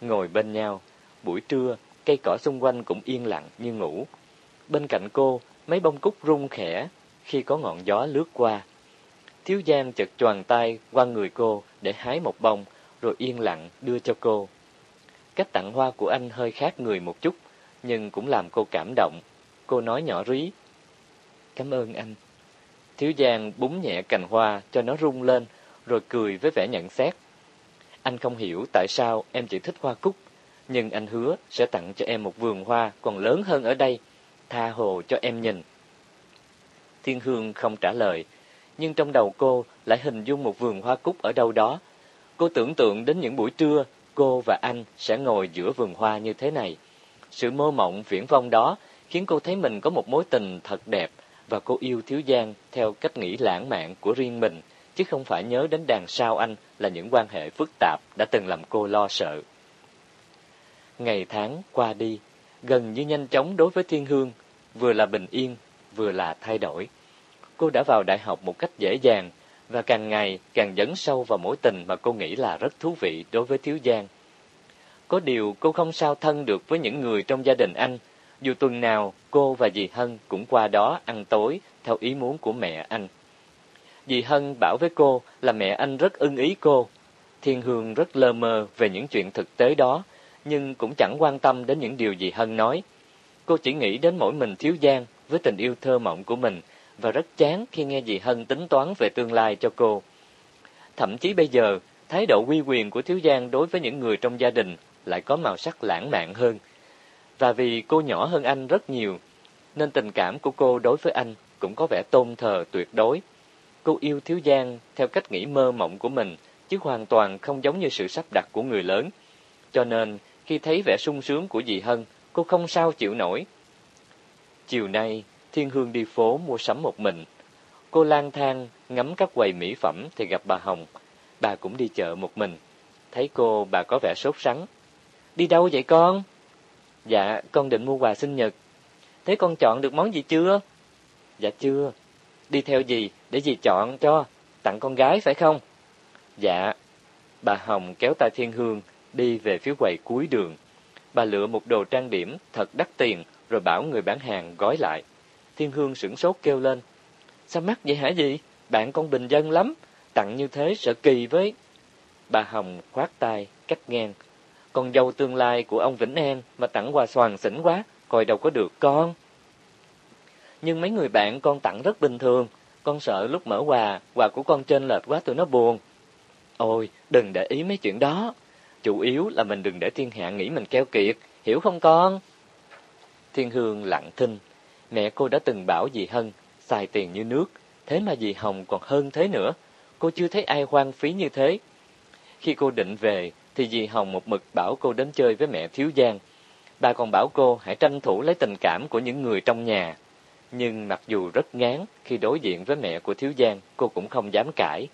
ngồi bên nhau. Buổi trưa, cây cỏ xung quanh cũng yên lặng như ngủ. Bên cạnh cô, mấy bông cúc rung khẽ khi có ngọn gió lướt qua. Thiếu Giang chợt choàng tay qua người cô để hái một bông, rồi yên lặng đưa cho cô. Cách tặng hoa của anh hơi khác người một chút, nhưng cũng làm cô cảm động. Cô nói nhỏ rí. Cảm ơn anh. Thiếu Giang búng nhẹ cành hoa cho nó rung lên, rồi cười với vẻ nhận xét. Anh không hiểu tại sao em chỉ thích hoa cúc, nhưng anh hứa sẽ tặng cho em một vườn hoa còn lớn hơn ở đây, tha hồ cho em nhìn. Thiên Hương không trả lời, nhưng trong đầu cô lại hình dung một vườn hoa cúc ở đâu đó. Cô tưởng tượng đến những buổi trưa, cô và anh sẽ ngồi giữa vườn hoa như thế này. Sự mơ mộng viễn vông đó khiến cô thấy mình có một mối tình thật đẹp và cô yêu Thiếu Giang theo cách nghĩ lãng mạn của riêng mình, chứ không phải nhớ đến đàn sao anh là những quan hệ phức tạp đã từng làm cô lo sợ. Ngày tháng qua đi, gần như nhanh chóng đối với Thiên Hương, vừa là bình yên, vừa là thay đổi cô đã vào đại học một cách dễ dàng và càng ngày càng dấn sâu vào mối tình mà cô nghĩ là rất thú vị đối với Thiếu Giang. Có điều cô không sao thân được với những người trong gia đình anh, dù tuần nào cô và dì Hân cũng qua đó ăn tối theo ý muốn của mẹ anh. Dì Hân bảo với cô là mẹ anh rất ưng ý cô. Thiên Hương rất lơ mơ về những chuyện thực tế đó, nhưng cũng chẳng quan tâm đến những điều dì Hân nói. Cô chỉ nghĩ đến mỗi mình Thiếu Giang với tình yêu thơ mộng của mình và rất chán khi nghe dì Hân tính toán về tương lai cho cô. Thậm chí bây giờ, thái độ uy quyền của Thiếu Giang đối với những người trong gia đình lại có màu sắc lãng mạn hơn. Và vì cô nhỏ hơn anh rất nhiều, nên tình cảm của cô đối với anh cũng có vẻ tôn thờ tuyệt đối. Cô yêu Thiếu Giang theo cách nghĩ mơ mộng của mình, chứ hoàn toàn không giống như sự sắp đặt của người lớn. Cho nên, khi thấy vẻ sung sướng của dì Hân, cô không sao chịu nổi. Chiều nay, Thiên Hương đi phố mua sắm một mình. Cô lang thang, ngắm các quầy mỹ phẩm thì gặp bà Hồng. bà cũng đi chợ một mình. Thấy cô, bà có vẻ sốt sắng. Đi đâu vậy con? Dạ, con định mua quà sinh nhật. Thế con chọn được món gì chưa? Dạ chưa. Đi theo gì để dì chọn cho? Tặng con gái phải không? Dạ. Bà Hồng kéo tay Thiên Hương đi về phía quầy cuối đường. Bà lựa một đồ trang điểm thật đắt tiền rồi bảo người bán hàng gói lại. Thiên Hương sửng sốt kêu lên. Sao mắc vậy hả gì? Bạn con bình dân lắm. Tặng như thế sợ kỳ với. Bà Hồng khoát tay, cắt ngang. Con dâu tương lai của ông Vĩnh An mà tặng quà soàn xỉn quá, coi đâu có được con. Nhưng mấy người bạn con tặng rất bình thường, con sợ lúc mở quà, quà của con trên lệch quá tụi nó buồn. Ôi, đừng để ý mấy chuyện đó. Chủ yếu là mình đừng để thiên hạ nghĩ mình keo kiệt, hiểu không con? Thiên Hương lặng thinh. Mẹ cô đã từng bảo dì Hân, xài tiền như nước, thế mà dì Hồng còn hơn thế nữa. Cô chưa thấy ai hoang phí như thế. Khi cô định về, thì dì Hồng một mực bảo cô đến chơi với mẹ Thiếu Giang. Bà còn bảo cô hãy tranh thủ lấy tình cảm của những người trong nhà. Nhưng mặc dù rất ngán khi đối diện với mẹ của Thiếu Giang, cô cũng không dám cãi.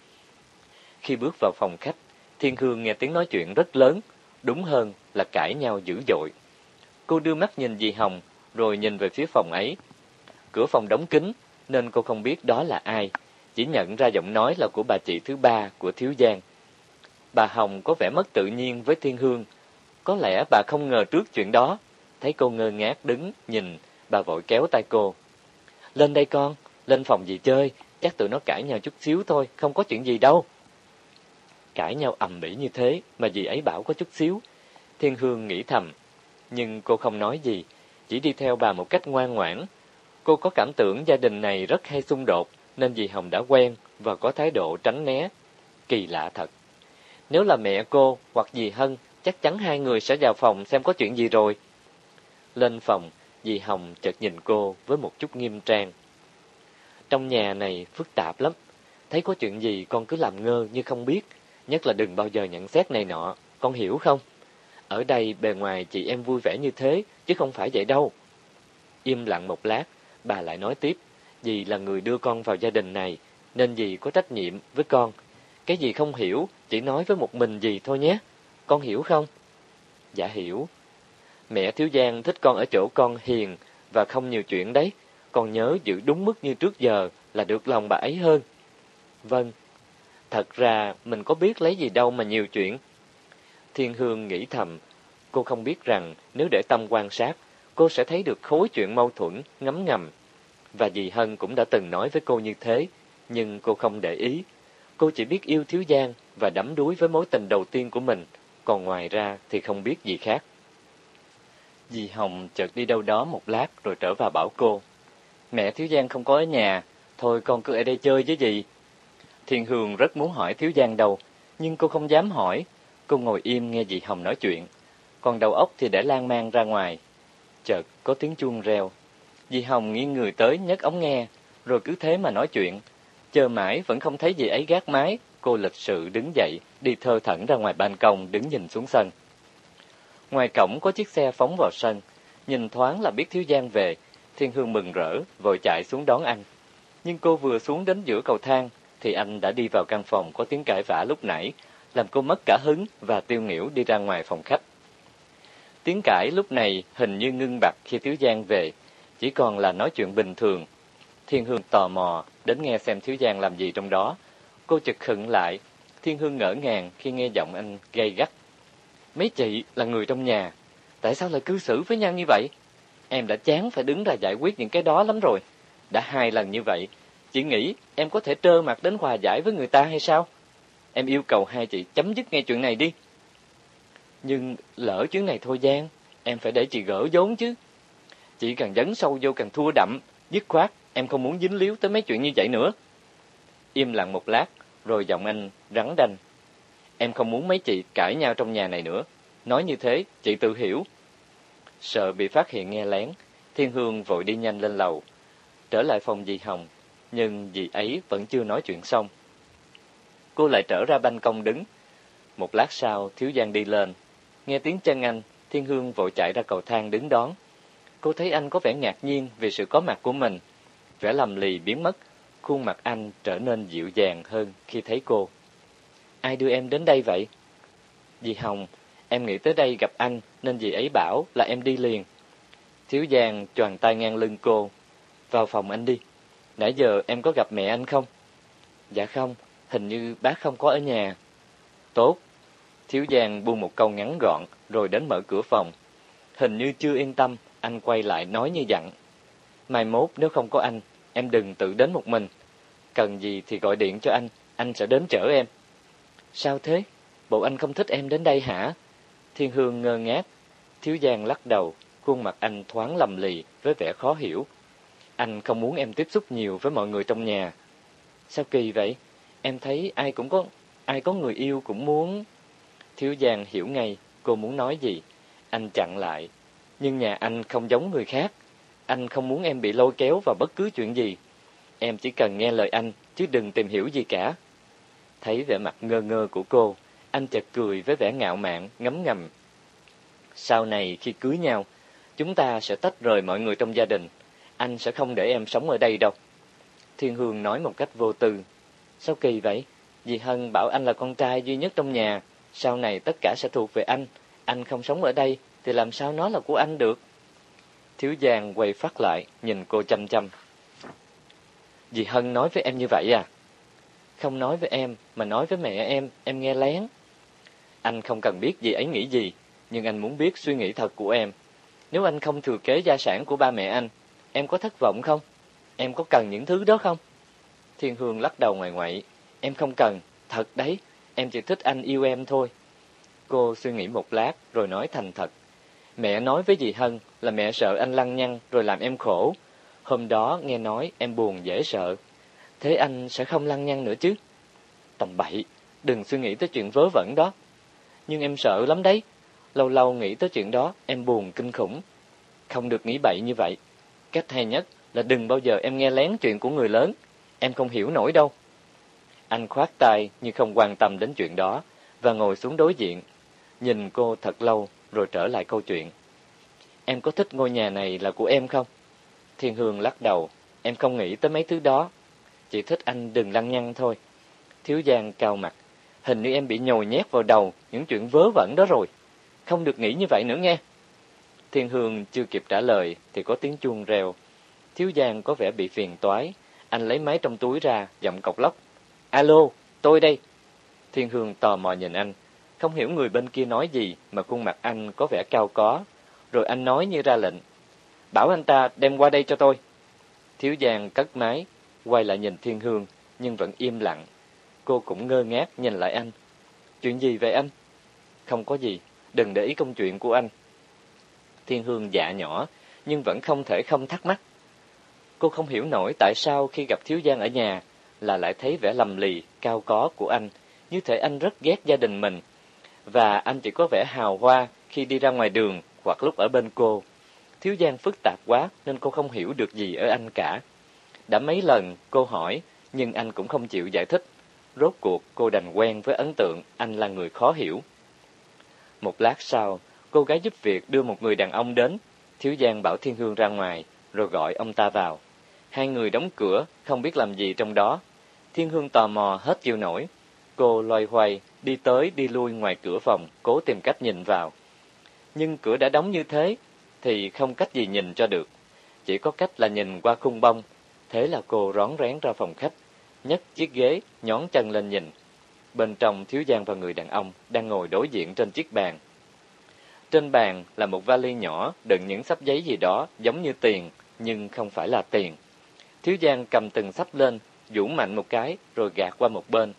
Khi bước vào phòng khách, Thiên Hương nghe tiếng nói chuyện rất lớn, đúng hơn là cãi nhau dữ dội. Cô đưa mắt nhìn dì Hồng, rồi nhìn về phía phòng ấy. Cửa phòng đóng kín, nên cô không biết đó là ai, chỉ nhận ra giọng nói là của bà chị thứ ba của Thiếu Giang. Bà Hồng có vẻ mất tự nhiên với Thiên Hương. Có lẽ bà không ngờ trước chuyện đó. Thấy cô ngơ ngác đứng, nhìn, bà vội kéo tay cô. Lên đây con, lên phòng gì chơi, chắc tụi nó cãi nhau chút xíu thôi, không có chuyện gì đâu. Cãi nhau ầm ĩ như thế mà dì ấy bảo có chút xíu. Thiên Hương nghĩ thầm, nhưng cô không nói gì, chỉ đi theo bà một cách ngoan ngoãn. Cô có cảm tưởng gia đình này rất hay xung đột, nên dì Hồng đã quen và có thái độ tránh né. Kỳ lạ thật. Nếu là mẹ cô hoặc dì Hân, chắc chắn hai người sẽ vào phòng xem có chuyện gì rồi. Lên phòng, dì Hồng chợt nhìn cô với một chút nghiêm trang. Trong nhà này phức tạp lắm, thấy có chuyện gì con cứ làm ngơ như không biết, nhất là đừng bao giờ nhận xét này nọ, con hiểu không? Ở đây bề ngoài chị em vui vẻ như thế, chứ không phải vậy đâu. Im lặng một lát, bà lại nói tiếp, dì là người đưa con vào gia đình này, nên dì có trách nhiệm với con. Cái gì không hiểu, chỉ nói với một mình dì thôi nhé. Con hiểu không? Dạ hiểu. Mẹ Thiếu Giang thích con ở chỗ con hiền và không nhiều chuyện đấy. Con nhớ giữ đúng mức như trước giờ là được lòng bà ấy hơn. Vâng. Thật ra mình có biết lấy gì đâu mà nhiều chuyện. Thiên Hương nghĩ thầm. Cô không biết rằng nếu để tâm quan sát, cô sẽ thấy được khối chuyện mâu thuẫn, ngấm ngầm. Và dì Hân cũng đã từng nói với cô như thế, nhưng cô không để ý. Cô chỉ biết yêu Thiếu Giang và đắm đuối với mối tình đầu tiên của mình, còn ngoài ra thì không biết gì khác. Dì Hồng chợt đi đâu đó một lát rồi trở vào bảo cô. Mẹ Thiếu Giang không có ở nhà, thôi con cứ ở đây chơi với dì. Thiên Hương rất muốn hỏi Thiếu Giang đâu, nhưng cô không dám hỏi. Cô ngồi im nghe dì Hồng nói chuyện, còn đầu óc thì để lan man ra ngoài. Chợt có tiếng chuông reo. Dì Hồng nghiêng người tới nhấc ống nghe, rồi cứ thế mà nói chuyện. Chờ mãi vẫn không thấy dì ấy gác mái, cô lịch sự đứng dậy, đi thơ thẩn ra ngoài ban công, đứng nhìn xuống sân. Ngoài cổng có chiếc xe phóng vào sân, nhìn thoáng là biết Thiếu Giang về, Thiên Hương mừng rỡ, vội chạy xuống đón anh. Nhưng cô vừa xuống đến giữa cầu thang, thì anh đã đi vào căn phòng có tiếng cãi vã lúc nãy, làm cô mất cả hứng và tiêu nghỉu đi ra ngoài phòng khách. Tiếng cãi lúc này hình như ngưng bặt khi Thiếu Giang về, chỉ còn là nói chuyện bình thường. Thiên Hương tò mò đến nghe xem Thiếu Giang làm gì trong đó. Cô chực khựng lại, Thiên Hương ngỡ ngàng khi nghe giọng anh gay gắt. Mấy chị là người trong nhà, tại sao lại cư xử với nhau như vậy? Em đã chán phải đứng ra giải quyết những cái đó lắm rồi. Đã hai lần như vậy, chị nghĩ em có thể trơ mặt đến hòa giải với người ta hay sao? Em yêu cầu hai chị chấm dứt ngay chuyện này đi. Nhưng lỡ chuyện này thôi Giang, em phải để chị gỡ vốn chứ. Chị càng dấn sâu vô càng thua đậm, dứt khoát, em không muốn dính líu tới mấy chuyện như vậy nữa. Im lặng một lát, rồi giọng anh rắn đanh. Em không muốn mấy chị cãi nhau trong nhà này nữa. Nói như thế, chị tự hiểu. Sợ bị phát hiện nghe lén, Thiên Hương vội đi nhanh lên lầu. Trở lại phòng dì Hồng, nhưng dì ấy vẫn chưa nói chuyện xong. Cô lại trở ra ban công đứng. Một lát sau, Thiếu Giang đi lên. Nghe tiếng chân anh, Thiên Hương vội chạy ra cầu thang đứng đón. Cô thấy anh có vẻ ngạc nhiên vì sự có mặt của mình. Vẻ lầm lì biến mất, khuôn mặt anh trở nên dịu dàng hơn khi thấy cô ai đưa em đến đây vậy? Dì Hồng, em nghĩ tới đây gặp anh nên dì ấy bảo là em đi liền. Thiếu Giang choàng tay ngang lưng cô. Vào phòng anh đi. Nãy giờ em có gặp mẹ anh không? Dạ không, hình như bác không có ở nhà. Tốt. Thiếu Giang buông một câu ngắn gọn rồi đến mở cửa phòng. Hình như chưa yên tâm, anh quay lại nói như dặn. Mai mốt nếu không có anh, em đừng tự đến một mình. Cần gì thì gọi điện cho anh, anh sẽ đến chở em. Sao thế? Bộ anh không thích em đến đây hả? Thiên Hương ngơ ngác. Thiếu Giang lắc đầu, khuôn mặt anh thoáng lầm lì với vẻ khó hiểu. Anh không muốn em tiếp xúc nhiều với mọi người trong nhà. Sao kỳ vậy? Em thấy ai cũng có ai có người yêu cũng muốn. Thiếu Giang hiểu ngay cô muốn nói gì. Anh chặn lại. Nhưng nhà anh không giống người khác. Anh không muốn em bị lôi kéo vào bất cứ chuyện gì. Em chỉ cần nghe lời anh, chứ đừng tìm hiểu gì cả. Thấy vẻ mặt ngơ ngơ của cô, anh chợt cười với vẻ ngạo mạn, ngấm ngầm. Sau này khi cưới nhau, chúng ta sẽ tách rời mọi người trong gia đình. Anh sẽ không để em sống ở đây đâu. Thiên Hương nói một cách vô tư. Sao kỳ vậy? Dì Hân bảo anh là con trai duy nhất trong nhà. Sau này tất cả sẽ thuộc về anh. Anh không sống ở đây, thì làm sao nó là của anh được? Thiếu Giang quay phát lại, nhìn cô chăm chăm. Dì Hân nói với em như vậy à? Không nói với em, mà nói với mẹ em, em nghe lén. Anh không cần biết gì ấy nghĩ gì, nhưng anh muốn biết suy nghĩ thật của em. Nếu anh không thừa kế gia sản của ba mẹ anh, em có thất vọng không? Em có cần những thứ đó không? Thiên Hương lắc đầu ngoài ngoại. Em không cần, thật đấy, em chỉ thích anh yêu em thôi. Cô suy nghĩ một lát rồi nói thành thật. Mẹ nói với dì Hân là mẹ sợ anh lăng nhăng rồi làm em khổ. Hôm đó nghe nói em buồn dễ sợ. Thế anh sẽ không lăng nhăng nữa chứ? Tầm bậy, đừng suy nghĩ tới chuyện vớ vẩn đó. Nhưng em sợ lắm đấy. Lâu lâu nghĩ tới chuyện đó, em buồn kinh khủng. Không được nghĩ bậy như vậy. Cách hay nhất là đừng bao giờ em nghe lén chuyện của người lớn. Em không hiểu nổi đâu. Anh khoát tay như không quan tâm đến chuyện đó và ngồi xuống đối diện. Nhìn cô thật lâu rồi trở lại câu chuyện. Em có thích ngôi nhà này là của em không? Thiên Hương lắc đầu. Em không nghĩ tới mấy thứ đó. Chỉ thích anh đừng lăng nhăng thôi. Thiếu Giang cao mặt. Hình như em bị nhồi nhét vào đầu những chuyện vớ vẩn đó rồi. Không được nghĩ như vậy nữa nghe. Thiên Hương chưa kịp trả lời thì có tiếng chuông reo. Thiếu Giang có vẻ bị phiền toái. Anh lấy máy trong túi ra, giọng cọc lóc. Alo, tôi đây. Thiên Hương tò mò nhìn anh. Không hiểu người bên kia nói gì mà khuôn mặt anh có vẻ cao có. Rồi anh nói như ra lệnh. Bảo anh ta đem qua đây cho tôi. Thiếu Giang cất máy, quay lại nhìn Thiên Hương, nhưng vẫn im lặng. Cô cũng ngơ ngác nhìn lại anh. Chuyện gì vậy anh? Không có gì, đừng để ý công chuyện của anh. Thiên Hương dạ nhỏ, nhưng vẫn không thể không thắc mắc. Cô không hiểu nổi tại sao khi gặp Thiếu Giang ở nhà là lại thấy vẻ lầm lì, cao có của anh, như thể anh rất ghét gia đình mình. Và anh chỉ có vẻ hào hoa khi đi ra ngoài đường hoặc lúc ở bên cô. Thiếu Giang phức tạp quá nên cô không hiểu được gì ở anh cả. Đã mấy lần cô hỏi, nhưng anh cũng không chịu giải thích. Rốt cuộc cô đành quen với ấn tượng anh là người khó hiểu. Một lát sau, cô gái giúp việc đưa một người đàn ông đến. Thiếu Giang bảo Thiên Hương ra ngoài, rồi gọi ông ta vào. Hai người đóng cửa, không biết làm gì trong đó. Thiên Hương tò mò hết chịu nổi. Cô loay hoay, đi tới đi lui ngoài cửa phòng, cố tìm cách nhìn vào. Nhưng cửa đã đóng như thế, thì không cách gì nhìn cho được. Chỉ có cách là nhìn qua khung bông. Thế là cô rón rén ra phòng khách, nhấc chiếc ghế, nhón chân lên nhìn. Bên trong thiếu giang và người đàn ông đang ngồi đối diện trên chiếc bàn. Trên bàn là một vali nhỏ đựng những sắp giấy gì đó giống như tiền, nhưng không phải là tiền. Thiếu Giang cầm từng sắp lên, vũ mạnh một cái rồi gạt qua một bên.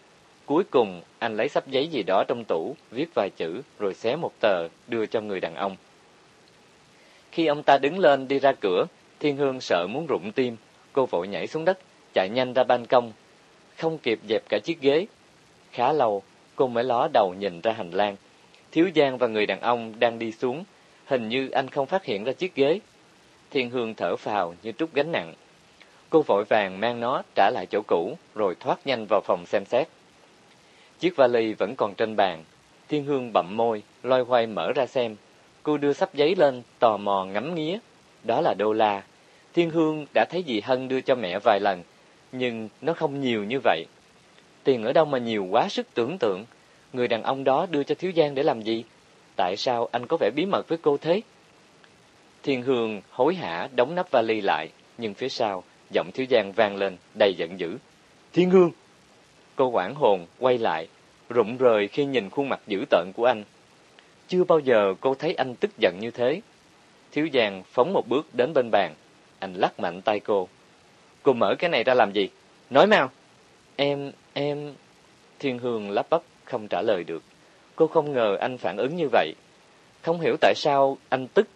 Cuối cùng, anh lấy sắp giấy gì đó trong tủ, viết vài chữ rồi xé một tờ đưa cho người đàn ông. Khi ông ta đứng lên đi ra cửa, Thiên Hương sợ muốn rụng tim, cô vội nhảy xuống đất, chạy nhanh ra ban công, không kịp dẹp cả chiếc ghế. Khá lâu, cô mới ló đầu nhìn ra hành lang. Thiếu Giang và người đàn ông đang đi xuống, hình như anh không phát hiện ra chiếc ghế. Thiên Hương thở phào như trút gánh nặng. Cô vội vàng mang nó trả lại chỗ cũ, rồi thoát nhanh vào phòng xem xét. Chiếc vali vẫn còn trên bàn. Thiên Hương bậm môi, loay hoay mở ra xem. Cô đưa sắp giấy lên, tò mò ngắm nghía. Đó là đô la. Thiên Hương đã thấy dì Hân đưa cho mẹ vài lần, nhưng nó không nhiều như vậy. Tiền ở đâu mà nhiều quá sức tưởng tượng. Người đàn ông đó đưa cho Thiếu Giang để làm gì? Tại sao anh có vẻ bí mật với cô thế? Thiên Hương hối hả đóng nắp vali lại, nhưng phía sau, giọng Thiếu Giang vang lên đầy giận dữ. Thiên Hương! Cô quảng hồn quay lại, rụng rời khi nhìn khuôn mặt dữ tợn của anh. Chưa bao giờ cô thấy anh tức giận như thế. Thiếu Giang phóng một bước đến bên bàn, anh lắc mạnh tay cô. Cô mở cái này ra làm gì? Nói mau! Em, em... Thiên Hương lắp bắp không trả lời được. Cô không ngờ anh phản ứng như vậy. Không hiểu tại sao anh tức,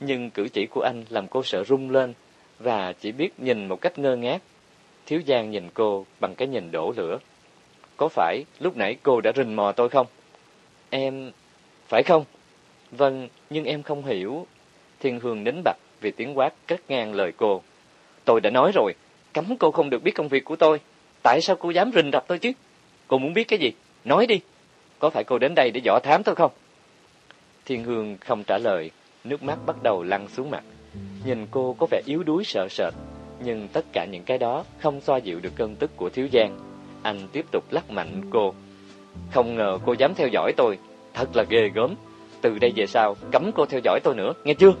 nhưng cử chỉ của anh làm cô sợ rung lên và chỉ biết nhìn một cách ngơ ngác. Thiếu Giang nhìn cô bằng cái nhìn đổ lửa. Có phải lúc nãy cô đã rình mò tôi không? Em... phải không? Vâng, nhưng em không hiểu. Thiên Hương nín bặt vì tiếng quát cắt ngang lời cô. Tôi đã nói rồi, cấm cô không được biết công việc của tôi. Tại sao cô dám rình rập tôi chứ? Cô muốn biết cái gì? Nói đi. Có phải cô đến đây để dò thám tôi không? Thiên Hương không trả lời, nước mắt bắt đầu lăn xuống mặt. Nhìn cô có vẻ yếu đuối sợ sệt, nhưng tất cả những cái đó không xoa dịu được cơn tức của Thiếu Giang. Anh tiếp tục lắc mạnh cô. Không ngờ cô dám theo dõi tôi, thật là ghê gớm. Từ đây về sau, cấm cô theo dõi tôi nữa, nghe chưa?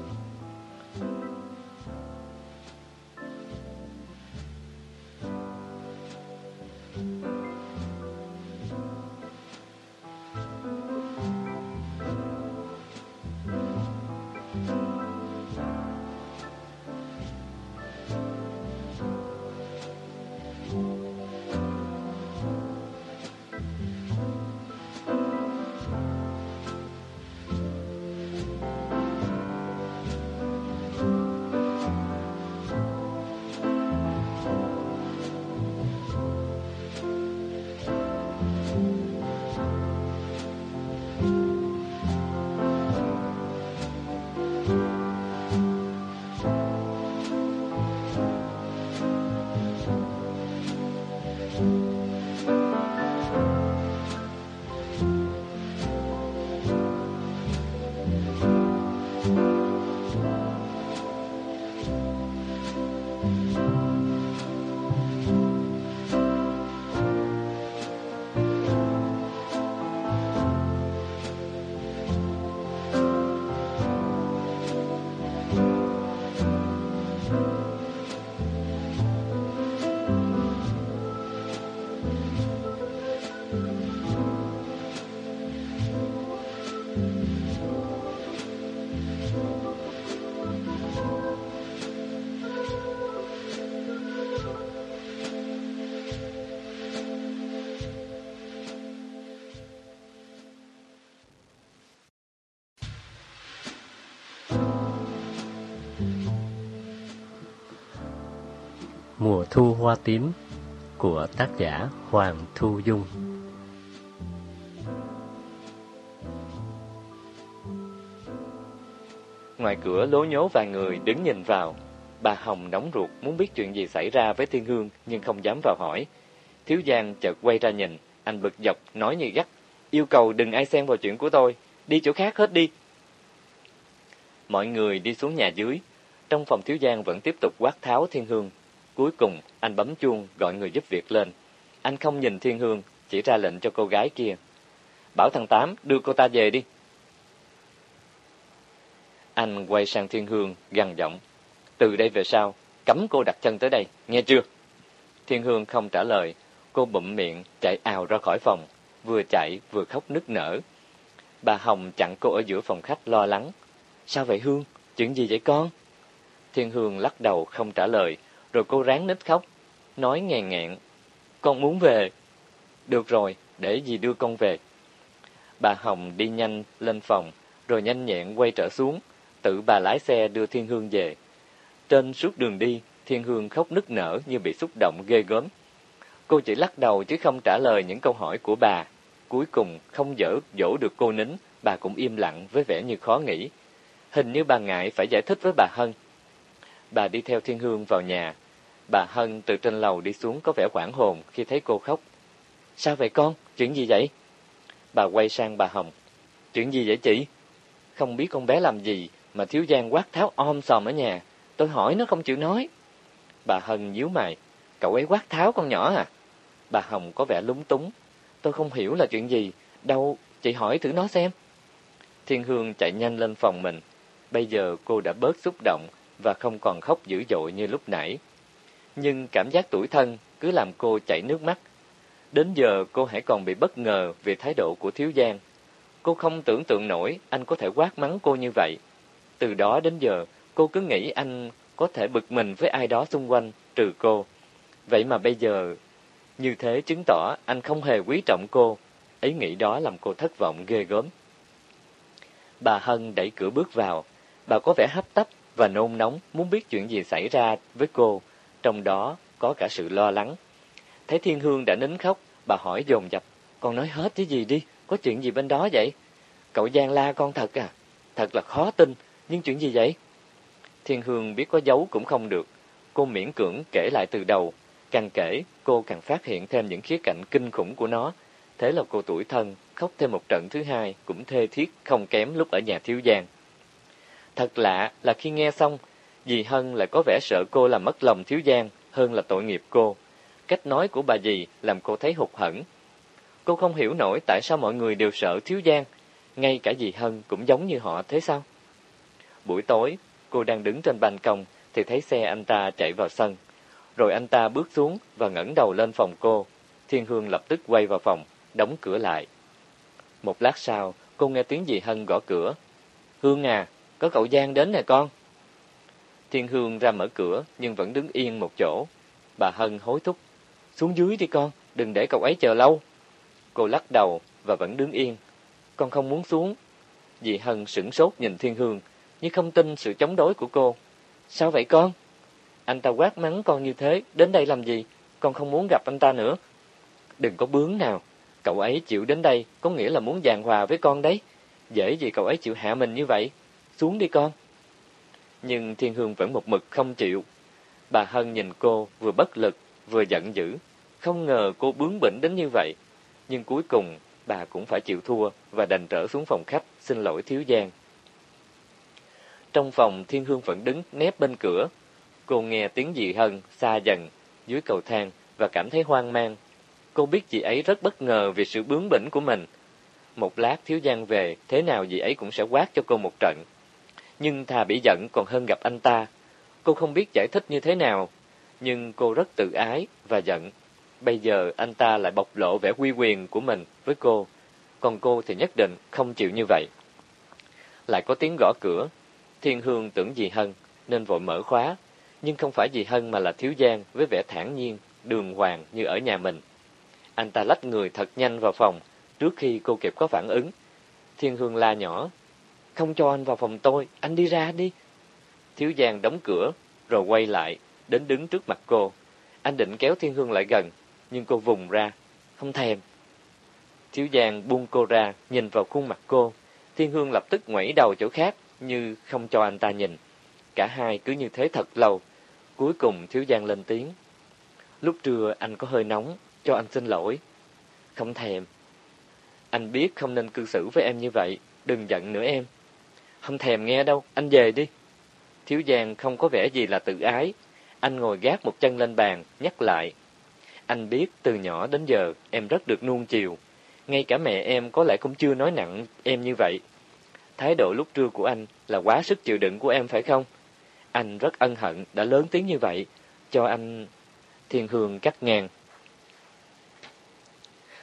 Mùa thu hoa tím của tác giả Hoàng Thu Dung Ngoài cửa lố nhố vài người đứng nhìn vào. Bà Hồng nóng ruột muốn biết chuyện gì xảy ra với Thiên Hương nhưng không dám vào hỏi. Thiếu Giang chợt quay ra nhìn, anh bực dọc nói như gắt, yêu cầu đừng ai xen vào chuyện của tôi, đi chỗ khác hết đi. Mọi người đi xuống nhà dưới, trong phòng Thiếu Giang vẫn tiếp tục quát tháo Thiên Hương Cuối cùng, anh bấm chuông gọi người giúp việc lên. Anh không nhìn Thiên Hương, chỉ ra lệnh cho cô gái kia. Bảo thằng Tám đưa cô ta về đi. Anh quay sang Thiên Hương, gằn giọng. Từ đây về sau, cấm cô đặt chân tới đây, nghe chưa? Thiên Hương không trả lời, cô bụm miệng, chạy ào ra khỏi phòng, vừa chạy vừa khóc nức nở. Bà Hồng chặn cô ở giữa phòng khách lo lắng. Sao vậy Hương? Chuyện gì vậy con? Thiên Hương lắc đầu không trả lời, rồi cô ráng nít khóc, nói ngàn ngạn. Con muốn về. Được rồi, để dì đưa con về. Bà Hồng đi nhanh lên phòng, rồi nhanh nhẹn quay trở xuống, tự bà lái xe đưa Thiên Hương về. Trên suốt đường đi, Thiên Hương khóc nức nở như bị xúc động ghê gớm. Cô chỉ lắc đầu chứ không trả lời những câu hỏi của bà. Cuối cùng, không dở dỗ được cô nín, bà cũng im lặng với vẻ như khó nghĩ. Hình như bà ngại phải giải thích với bà Hân. Bà đi theo Thiên Hương vào nhà, Bà Hân từ trên lầu đi xuống có vẻ quảng hồn khi thấy cô khóc. Sao vậy con? Chuyện gì vậy? Bà quay sang bà Hồng. Chuyện gì vậy chị? Không biết con bé làm gì mà thiếu giang quát tháo om sòm ở nhà. Tôi hỏi nó không chịu nói. Bà Hân nhíu mày. Cậu ấy quát tháo con nhỏ à? Bà Hồng có vẻ lúng túng. Tôi không hiểu là chuyện gì. Đâu, chị hỏi thử nó xem. Thiên Hương chạy nhanh lên phòng mình. Bây giờ cô đã bớt xúc động và không còn khóc dữ dội như lúc nãy. Nhưng cảm giác tủi thân cứ làm cô chảy nước mắt. Đến giờ cô hãy còn bị bất ngờ về thái độ của Thiếu Giang. Cô không tưởng tượng nổi anh có thể quát mắng cô như vậy. Từ đó đến giờ, cô cứ nghĩ anh có thể bực mình với ai đó xung quanh, trừ cô. Vậy mà bây giờ, như thế chứng tỏ anh không hề quý trọng cô. Ý nghĩ đó làm cô thất vọng ghê gớm. Bà Hân đẩy cửa bước vào. Bà có vẻ hấp tấp và nôn nóng muốn biết chuyện gì xảy ra với cô, trong đó có cả sự lo lắng. Thấy Thiên Hương đã nín khóc, bà hỏi dồn dập, con nói hết cái gì đi, có chuyện gì bên đó vậy? Cậu Giang la con thật à? Thật là khó tin, nhưng chuyện gì vậy? Thiên Hương biết có giấu cũng không được, cô miễn cưỡng kể lại từ đầu, càng kể cô càng phát hiện thêm những khía cạnh kinh khủng của nó. Thế là cô tuổi thân, khóc thêm một trận thứ hai cũng thê thiết không kém lúc ở nhà thiếu giang. Thật lạ là khi nghe xong, dì Hân lại có vẻ sợ cô làm mất lòng thiếu giang hơn là tội nghiệp cô. Cách nói của bà dì làm cô thấy hụt hẫng. Cô không hiểu nổi tại sao mọi người đều sợ thiếu giang, ngay cả dì Hân cũng giống như họ thế sao? Buổi tối, cô đang đứng trên ban công thì thấy xe anh ta chạy vào sân. Rồi anh ta bước xuống và ngẩng đầu lên phòng cô. Thiên Hương lập tức quay vào phòng, đóng cửa lại. Một lát sau, cô nghe tiếng dì Hân gõ cửa. Hương à, có cậu Giang đến nè con. Thiên Hương ra mở cửa nhưng vẫn đứng yên một chỗ. Bà Hân hối thúc. Xuống dưới đi con, đừng để cậu ấy chờ lâu. Cô lắc đầu và vẫn đứng yên. Con không muốn xuống. Dì Hân sửng sốt nhìn Thiên Hương, như không tin sự chống đối của cô. Sao vậy con? Anh ta quát mắng con như thế, đến đây làm gì? Con không muốn gặp anh ta nữa. Đừng có bướng nào. Cậu ấy chịu đến đây có nghĩa là muốn giàn hòa với con đấy. Dễ gì cậu ấy chịu hạ mình như vậy. Xuống đi con. Nhưng Thiên Hương vẫn một mực không chịu. Bà Hân nhìn cô vừa bất lực, vừa giận dữ. Không ngờ cô bướng bỉnh đến như vậy. Nhưng cuối cùng bà cũng phải chịu thua và đành trở xuống phòng khách xin lỗi Thiếu Giang. Trong phòng Thiên Hương vẫn đứng nép bên cửa. Cô nghe tiếng dị Hân xa dần dưới cầu thang và cảm thấy hoang mang. Cô biết chị ấy rất bất ngờ vì sự bướng bỉnh của mình. Một lát Thiếu Giang về, thế nào dì ấy cũng sẽ quát cho cô một trận. Nhưng thà bị giận còn hơn gặp anh ta. Cô không biết giải thích như thế nào, nhưng cô rất tự ái và giận. Bây giờ anh ta lại bộc lộ vẻ quy quyền của mình với cô, còn cô thì nhất định không chịu như vậy. Lại có tiếng gõ cửa, Thiên Hương tưởng dì Hân nên vội mở khóa, nhưng không phải dì Hân mà là Thiếu Giang với vẻ thản nhiên, đường hoàng như ở nhà mình. Anh ta lách người thật nhanh vào phòng, trước khi cô kịp có phản ứng. Thiên Hương la nhỏ, không cho anh vào phòng tôi, anh đi ra đi. Thiếu Giang đóng cửa, rồi quay lại, đến đứng trước mặt cô. Anh định kéo Thiên Hương lại gần, nhưng cô vùng ra, không thèm. Thiếu Giang buông cô ra, nhìn vào khuôn mặt cô. Thiên Hương lập tức ngoảy đầu chỗ khác, như không cho anh ta nhìn. Cả hai cứ như thế thật lâu. Cuối cùng Thiếu Giang lên tiếng. Lúc trưa anh có hơi nóng, cho anh xin lỗi. Không thèm. Anh biết không nên cư xử với em như vậy, đừng giận nữa em. Không thèm nghe đâu, anh về đi. Thiếu Giang không có vẻ gì là tự ái. Anh ngồi gác một chân lên bàn, nhắc lại. Anh biết từ nhỏ đến giờ em rất được nuông chiều. Ngay cả mẹ em có lẽ cũng chưa nói nặng em như vậy. Thái độ lúc trưa của anh là quá sức chịu đựng của em phải không? Anh rất ân hận đã lớn tiếng như vậy. Cho anh... Thiên Hương cắt ngang.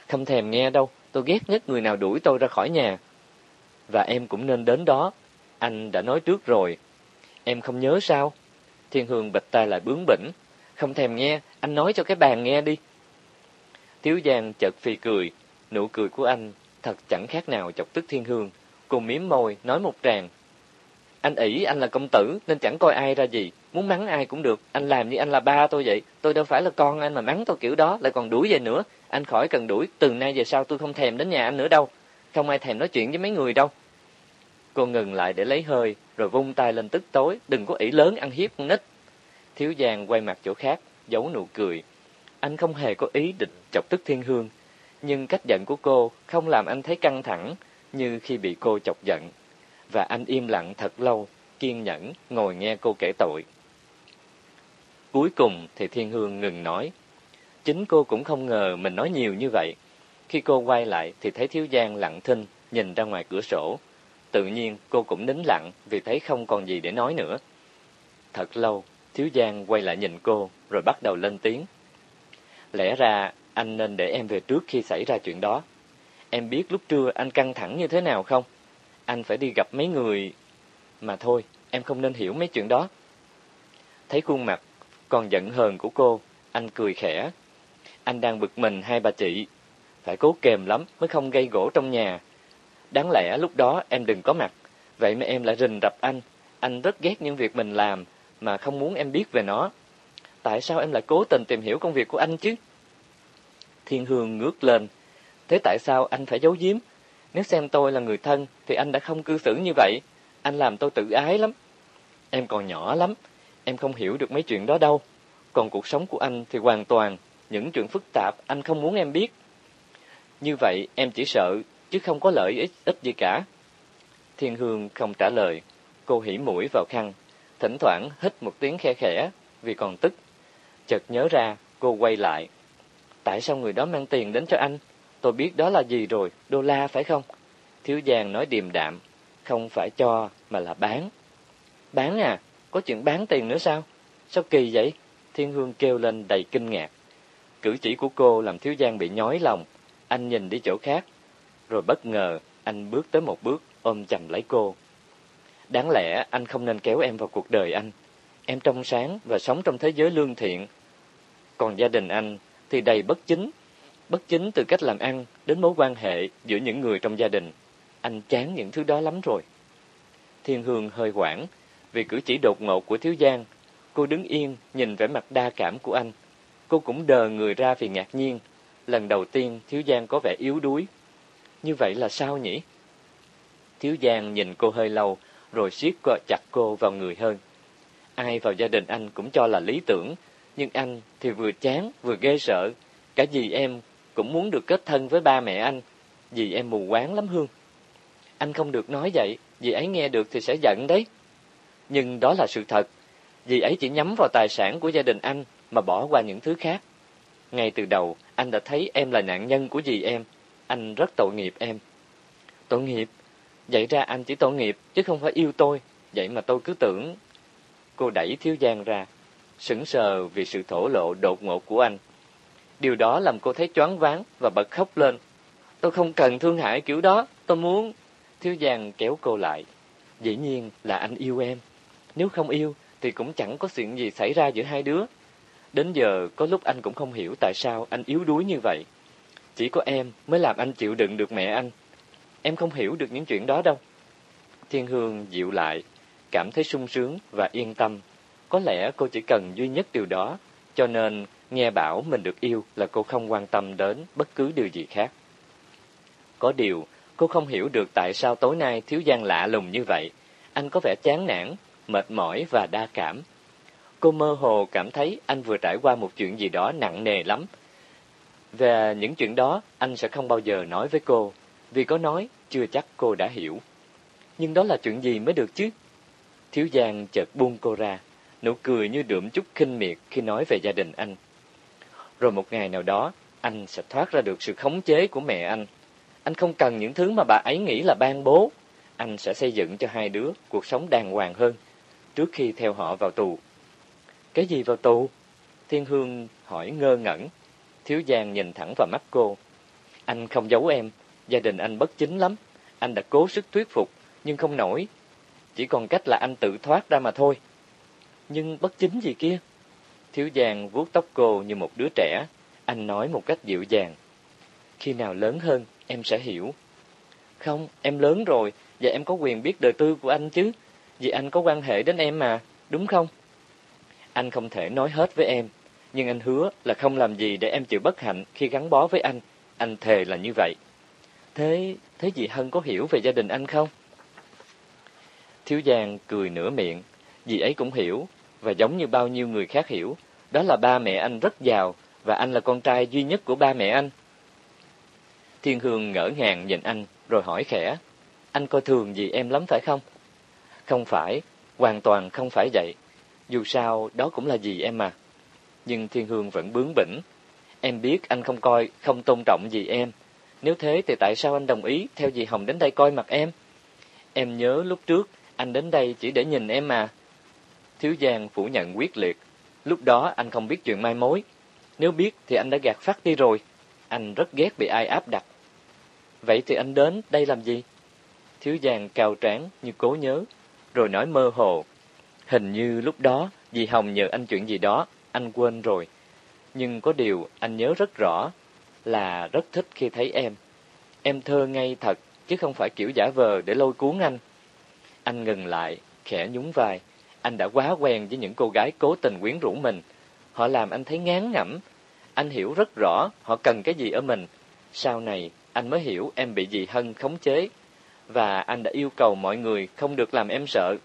Không thèm nghe đâu, tôi ghét nhất người nào đuổi tôi ra khỏi nhà. Và em cũng nên đến đó. Anh đã nói trước rồi. Em không nhớ sao? Thiên Hương bịch tai lại bướng bỉnh. Không thèm nghe, anh nói cho cái bàn nghe đi. Tiếu Giang chợt phi cười. Nụ cười của anh thật chẳng khác nào chọc tức Thiên Hương. cùng miếm môi, nói một tràng. Anh ỷ anh là công tử nên chẳng coi ai ra gì. Muốn mắng ai cũng được. Anh làm như anh là ba tôi vậy. Tôi đâu phải là con anh mà mắng tôi kiểu đó lại còn đuổi về nữa. Anh khỏi cần đuổi. Từ nay về sau tôi không thèm đến nhà anh nữa đâu. Không ai thèm nói chuyện với mấy người đâu. Cô ngừng lại để lấy hơi, rồi vung tay lên tức tối, đừng có ỷ lớn ăn hiếp con nít. Thiếu Giang quay mặt chỗ khác, giấu nụ cười. Anh không hề có ý định chọc tức thiên hương, nhưng cách giận của cô không làm anh thấy căng thẳng như khi bị cô chọc giận. Và anh im lặng thật lâu, kiên nhẫn ngồi nghe cô kể tội. Cuối cùng thì Thiên Hương ngừng nói. Chính cô cũng không ngờ mình nói nhiều như vậy. Khi cô quay lại thì thấy Thiếu Giang lặng thinh, nhìn ra ngoài cửa sổ. Tự nhiên cô cũng nín lặng vì thấy không còn gì để nói nữa. Thật lâu, Thiếu Giang quay lại nhìn cô rồi bắt đầu lên tiếng. Lẽ ra anh nên để em về trước khi xảy ra chuyện đó. Em biết lúc trưa anh căng thẳng như thế nào không? Anh phải đi gặp mấy người... Mà thôi, em không nên hiểu mấy chuyện đó. Thấy khuôn mặt còn giận hờn của cô, anh cười khẽ. Anh đang bực mình hai bà chị. Phải cố kềm lắm mới không gây gỗ trong nhà. Đáng lẽ lúc đó em đừng có mặt. Vậy mà em lại rình rập anh. Anh rất ghét những việc mình làm mà không muốn em biết về nó. Tại sao em lại cố tình tìm hiểu công việc của anh chứ? Thiên Hương ngước lên. Thế tại sao anh phải giấu giếm? Nếu xem tôi là người thân thì anh đã không cư xử như vậy. Anh làm tôi tự ái lắm. Em còn nhỏ lắm, em không hiểu được mấy chuyện đó đâu. Còn cuộc sống của anh thì hoàn toàn những chuyện phức tạp anh không muốn em biết. Như vậy em chỉ sợ chứ không có lợi ích, ích gì cả. Thiên Hương không trả lời, cô hỉ mũi vào khăn, thỉnh thoảng hít một tiếng khe khẽ vì còn tức. Chợt nhớ ra, cô quay lại. Tại sao người đó mang tiền đến cho anh? Tôi biết đó là gì rồi, đô la phải không? Thiếu Giang nói điềm đạm, không phải cho mà là bán. Bán à? Có chuyện bán tiền nữa sao? Sao kỳ vậy? Thiên Hương kêu lên đầy kinh ngạc. Cử chỉ của cô làm Thiếu Giang bị nhói lòng. Anh nhìn đi chỗ khác. Rồi bất ngờ, anh bước tới một bước, ôm chầm lấy cô. Đáng lẽ anh không nên kéo em vào cuộc đời anh. Em trong sáng và sống trong thế giới lương thiện. Còn gia đình anh thì đầy bất chính. Bất chính từ cách làm ăn đến mối quan hệ giữa những người trong gia đình. Anh chán những thứ đó lắm rồi. Thiên Hương hơi hoảng vì cử chỉ đột ngột của Thiếu Giang. Cô đứng yên nhìn vẻ mặt đa cảm của anh. Cô cũng đờ người ra vì ngạc nhiên. Lần đầu tiên Thiếu Giang có vẻ yếu đuối. Như vậy là sao nhỉ? Thiếu Giang nhìn cô hơi lâu rồi siết chặt cô vào người hơn. Ai vào gia đình anh cũng cho là lý tưởng, nhưng anh thì vừa chán vừa ghê sợ. Cả dì em cũng muốn được kết thân với ba mẹ anh. Dì em mù quáng lắm Hương. Anh không được nói vậy, dì ấy nghe được thì sẽ giận đấy. Nhưng đó là sự thật. Dì ấy chỉ nhắm vào tài sản của gia đình anh mà bỏ qua những thứ khác. Ngay từ đầu, anh đã thấy em là nạn nhân của dì em. Anh rất tội nghiệp em. Tội nghiệp? Vậy ra anh chỉ tội nghiệp, chứ không phải yêu tôi. Vậy mà tôi cứ tưởng... Cô đẩy Thiếu Giang ra, sững sờ vì sự thổ lộ đột ngột của anh. Điều đó làm cô thấy choáng váng và bật khóc lên. Tôi không cần thương hại kiểu đó, tôi muốn... Thiếu Giang kéo cô lại. Dĩ nhiên là anh yêu em. Nếu không yêu thì cũng chẳng có chuyện gì xảy ra giữa hai đứa. Đến giờ có lúc anh cũng không hiểu tại sao anh yếu đuối như vậy. Chỉ có em mới làm anh chịu đựng được mẹ anh. Em không hiểu được những chuyện đó đâu. Thiên Hương dịu lại, cảm thấy sung sướng và yên tâm. Có lẽ cô chỉ cần duy nhất điều đó, cho nên nghe bảo mình được yêu là cô không quan tâm đến bất cứ điều gì khác. Có điều, cô không hiểu được tại sao tối nay Thiếu Giang lạ lùng như vậy. Anh có vẻ chán nản, mệt mỏi và đa cảm. Cô mơ hồ cảm thấy anh vừa trải qua một chuyện gì đó nặng nề lắm. Về những chuyện đó, anh sẽ không bao giờ nói với cô, vì có nói, chưa chắc cô đã hiểu. Nhưng đó là chuyện gì mới được chứ? Thiếu Giang chợt buông cô ra, nụ cười như đượm chút khinh miệt khi nói về gia đình anh. Rồi một ngày nào đó, anh sẽ thoát ra được sự khống chế của mẹ anh. Anh không cần những thứ mà bà ấy nghĩ là ban bố. Anh sẽ xây dựng cho hai đứa cuộc sống đàng hoàng hơn, trước khi theo họ vào tù. Cái gì vào tù? Thiên Hương hỏi ngơ ngẩn. Thiếu Giang nhìn thẳng vào mắt cô. Anh không giấu em, gia đình anh bất chính lắm. Anh đã cố sức thuyết phục, nhưng không nổi. Chỉ còn cách là anh tự thoát ra mà thôi. Nhưng bất chính gì kia? Thiếu Giang vuốt tóc cô như một đứa trẻ. Anh nói một cách dịu dàng. Khi nào lớn hơn, em sẽ hiểu. Không, em lớn rồi, và em có quyền biết đời tư của anh chứ. Vì anh có quan hệ đến em mà, đúng không? Anh không thể nói hết với em, nhưng anh hứa là không làm gì để em chịu bất hạnh khi gắn bó với anh. Anh thề là như vậy. Thế, thế dì Hân có hiểu về gia đình anh không? Thiếu Giang cười nửa miệng. Dì ấy cũng hiểu, và giống như bao nhiêu người khác hiểu, đó là ba mẹ anh rất giàu, và anh là con trai duy nhất của ba mẹ anh. Thiên Hương ngỡ ngàng nhìn anh, rồi hỏi khẽ. Anh coi thường gì em lắm phải không? Không phải, hoàn toàn không phải vậy. Dù sao, đó cũng là gì em mà. Nhưng Thiên Hương vẫn bướng bỉnh. Em biết anh không coi, không tôn trọng gì em. Nếu thế thì tại sao anh đồng ý theo dì Hồng đến đây coi mặt em? Em nhớ lúc trước, anh đến đây chỉ để nhìn em mà. Thiếu Giang phủ nhận quyết liệt. Lúc đó anh không biết chuyện mai mối. Nếu biết thì anh đã gạt phát đi rồi. Anh rất ghét bị ai áp đặt. Vậy thì anh đến đây làm gì? Thiếu Giang cao tráng như cố nhớ, rồi nói mơ hồ. Hình như lúc đó dì Hồng nhờ anh chuyện gì đó, anh quên rồi. Nhưng có điều anh nhớ rất rõ là rất thích khi thấy em. Em thơ ngây thật, chứ không phải kiểu giả vờ để lôi cuốn anh. Anh ngừng lại, khẽ nhún vai. Anh đã quá quen với những cô gái cố tình quyến rũ mình. Họ làm anh thấy ngán ngẩm. Anh hiểu rất rõ họ cần cái gì ở mình. Sau này, anh mới hiểu em bị dì Hân khống chế. Và anh đã yêu cầu mọi người không được làm em sợ.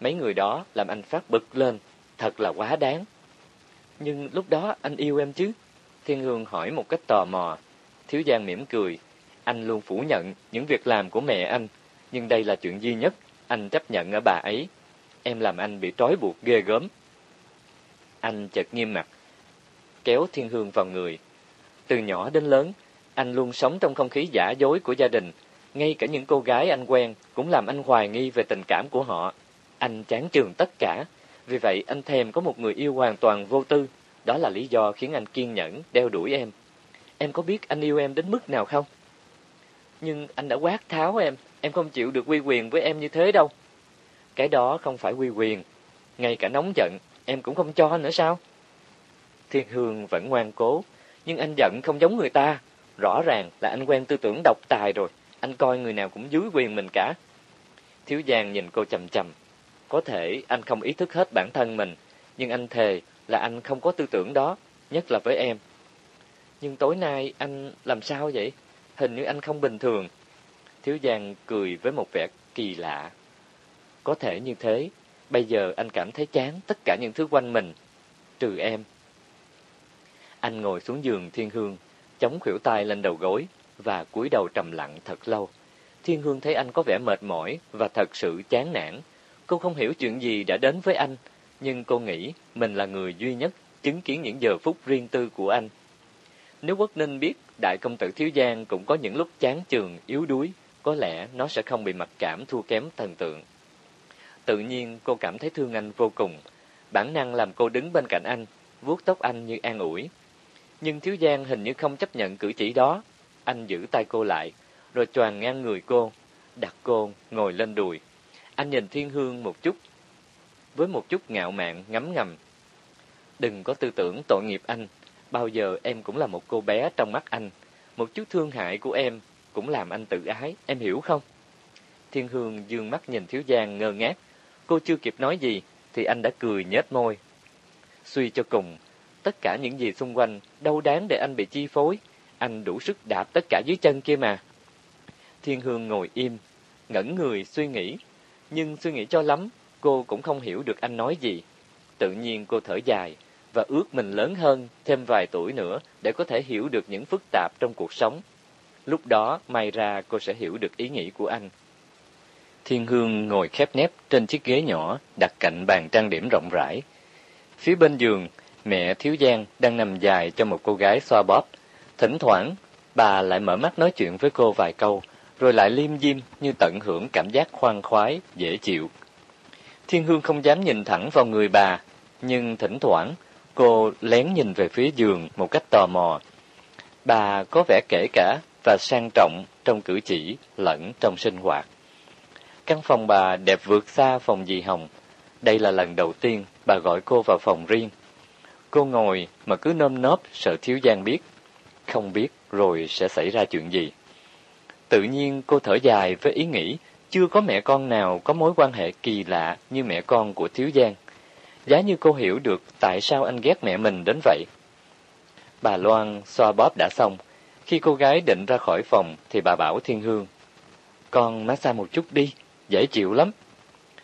Mấy người đó làm anh phát bực lên. Thật là quá đáng. Nhưng lúc đó anh yêu em chứ? Thiên Hương hỏi một cách tò mò. Thiếu Giang mỉm cười. Anh luôn phủ nhận những việc làm của mẹ anh. Nhưng đây là chuyện duy nhất anh chấp nhận ở bà ấy. Em làm anh bị trói buộc ghê gớm. Anh chợt nghiêm mặt, kéo Thiên Hương vào người. Từ nhỏ đến lớn, anh luôn sống trong không khí giả dối của gia đình. Ngay cả những cô gái anh quen cũng làm anh hoài nghi về tình cảm của họ. Anh chán trường tất cả. Vì vậy anh thèm có một người yêu hoàn toàn vô tư. Đó là lý do khiến anh kiên nhẫn đeo đuổi em. Em có biết anh yêu em đến mức nào không? Nhưng anh đã quát tháo em, em không chịu được quy quyền với em như thế đâu. Cái đó không phải quy quyền. Ngay cả nóng giận, em cũng không cho nữa sao? Thiên Hương vẫn ngoan cố, nhưng anh giận không giống người ta. Rõ ràng là anh quen tư tưởng độc tài rồi, anh coi người nào cũng dưới quyền mình cả. Thiếu Giang nhìn cô chầm chầm. Có thể anh không ý thức hết bản thân mình, nhưng anh thề là anh không có tư tưởng đó, nhất là với em. Nhưng tối nay anh làm sao vậy? Hình như anh không bình thường. Thiếu Giang cười với một vẻ kỳ lạ. Có thể như thế, bây giờ anh cảm thấy chán tất cả những thứ quanh mình, trừ em. Anh ngồi xuống giường Thiên Hương, chống khuỷu tay lên đầu gối và cúi đầu trầm lặng thật lâu. Thiên Hương thấy anh có vẻ mệt mỏi và thật sự chán nản. Cô không hiểu chuyện gì đã đến với anh, nhưng cô nghĩ mình là người duy nhất chứng kiến những giờ phút riêng tư của anh. Nếu Quốc Ninh biết đại công tử Thiếu Giang cũng có những lúc chán chường, yếu đuối, có lẽ nó sẽ không bị mặc cảm thua kém thần tượng. Tự nhiên cô cảm thấy thương anh vô cùng, bản năng làm cô đứng bên cạnh anh, vuốt tóc anh như an ủi. Nhưng Thiếu Giang hình như không chấp nhận cử chỉ đó, anh giữ tay cô lại, rồi choàng ngang người cô, đặt cô ngồi lên đùi. Anh nhìn Thiên Hương một chút, với một chút ngạo mạn ngấm ngầm. Đừng có tư tưởng tội nghiệp anh, bao giờ em cũng là một cô bé trong mắt anh. Một chút thương hại của em cũng làm anh tự ái, em hiểu không? Thiên Hương dương mắt nhìn Thiếu Giang ngơ ngác. Cô chưa kịp nói gì, thì anh đã cười nhếch môi. Suy cho cùng, tất cả những gì xung quanh đâu đáng để anh bị chi phối. Anh đủ sức đạp tất cả dưới chân kia mà. Thiên Hương ngồi im, ngẩn người suy nghĩ. Nhưng suy nghĩ cho lắm, cô cũng không hiểu được anh nói gì. Tự nhiên cô thở dài và ước mình lớn hơn thêm vài tuổi nữa để có thể hiểu được những phức tạp trong cuộc sống. Lúc đó, may ra cô sẽ hiểu được ý nghĩ của anh. Thiên Hương ngồi khép nép trên chiếc ghế nhỏ đặt cạnh bàn trang điểm rộng rãi. Phía bên giường, mẹ Thiếu Giang đang nằm dài cho một cô gái xoa bóp. Thỉnh thoảng, bà lại mở mắt nói chuyện với cô vài câu, rồi lại liêm diêm như tận hưởng cảm giác khoan khoái, dễ chịu. Thiên Hương không dám nhìn thẳng vào người bà, nhưng thỉnh thoảng cô lén nhìn về phía giường một cách tò mò. Bà có vẻ kể cả và sang trọng trong cử chỉ lẫn trong sinh hoạt. Căn phòng bà đẹp vượt xa phòng dì Hồng. Đây là lần đầu tiên bà gọi cô vào phòng riêng. Cô ngồi mà cứ nơm nớp sợ thiếu giang biết. Không biết rồi sẽ xảy ra chuyện gì. Tự nhiên cô thở dài với ý nghĩ chưa có mẹ con nào có mối quan hệ kỳ lạ như mẹ con của Thiếu Giang. Giá như cô hiểu được tại sao anh ghét mẹ mình đến vậy. Bà Loan xoa bóp đã xong. Khi cô gái định ra khỏi phòng thì bà bảo Thiên Hương. Con massage một chút đi, dễ chịu lắm.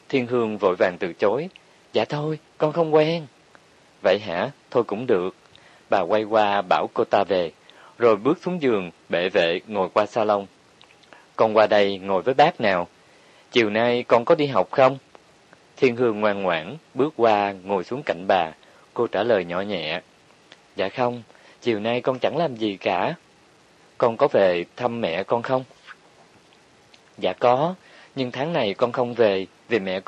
Thiên Hương vội vàng từ chối. Dạ thôi, con không quen. Vậy hả? Thôi cũng được. Bà quay qua bảo cô ta về, rồi bước xuống giường, bệ vệ ngồi qua salon. Con qua đây ngồi với bác nào. Chiều nay con có đi học không? Thiên Hương ngoan ngoãn, bước qua ngồi xuống cạnh bà. Cô trả lời nhỏ nhẹ. Dạ không, chiều nay con chẳng làm gì cả. Con có về thăm mẹ con không? Dạ có, nhưng tháng này con không về vì mẹ con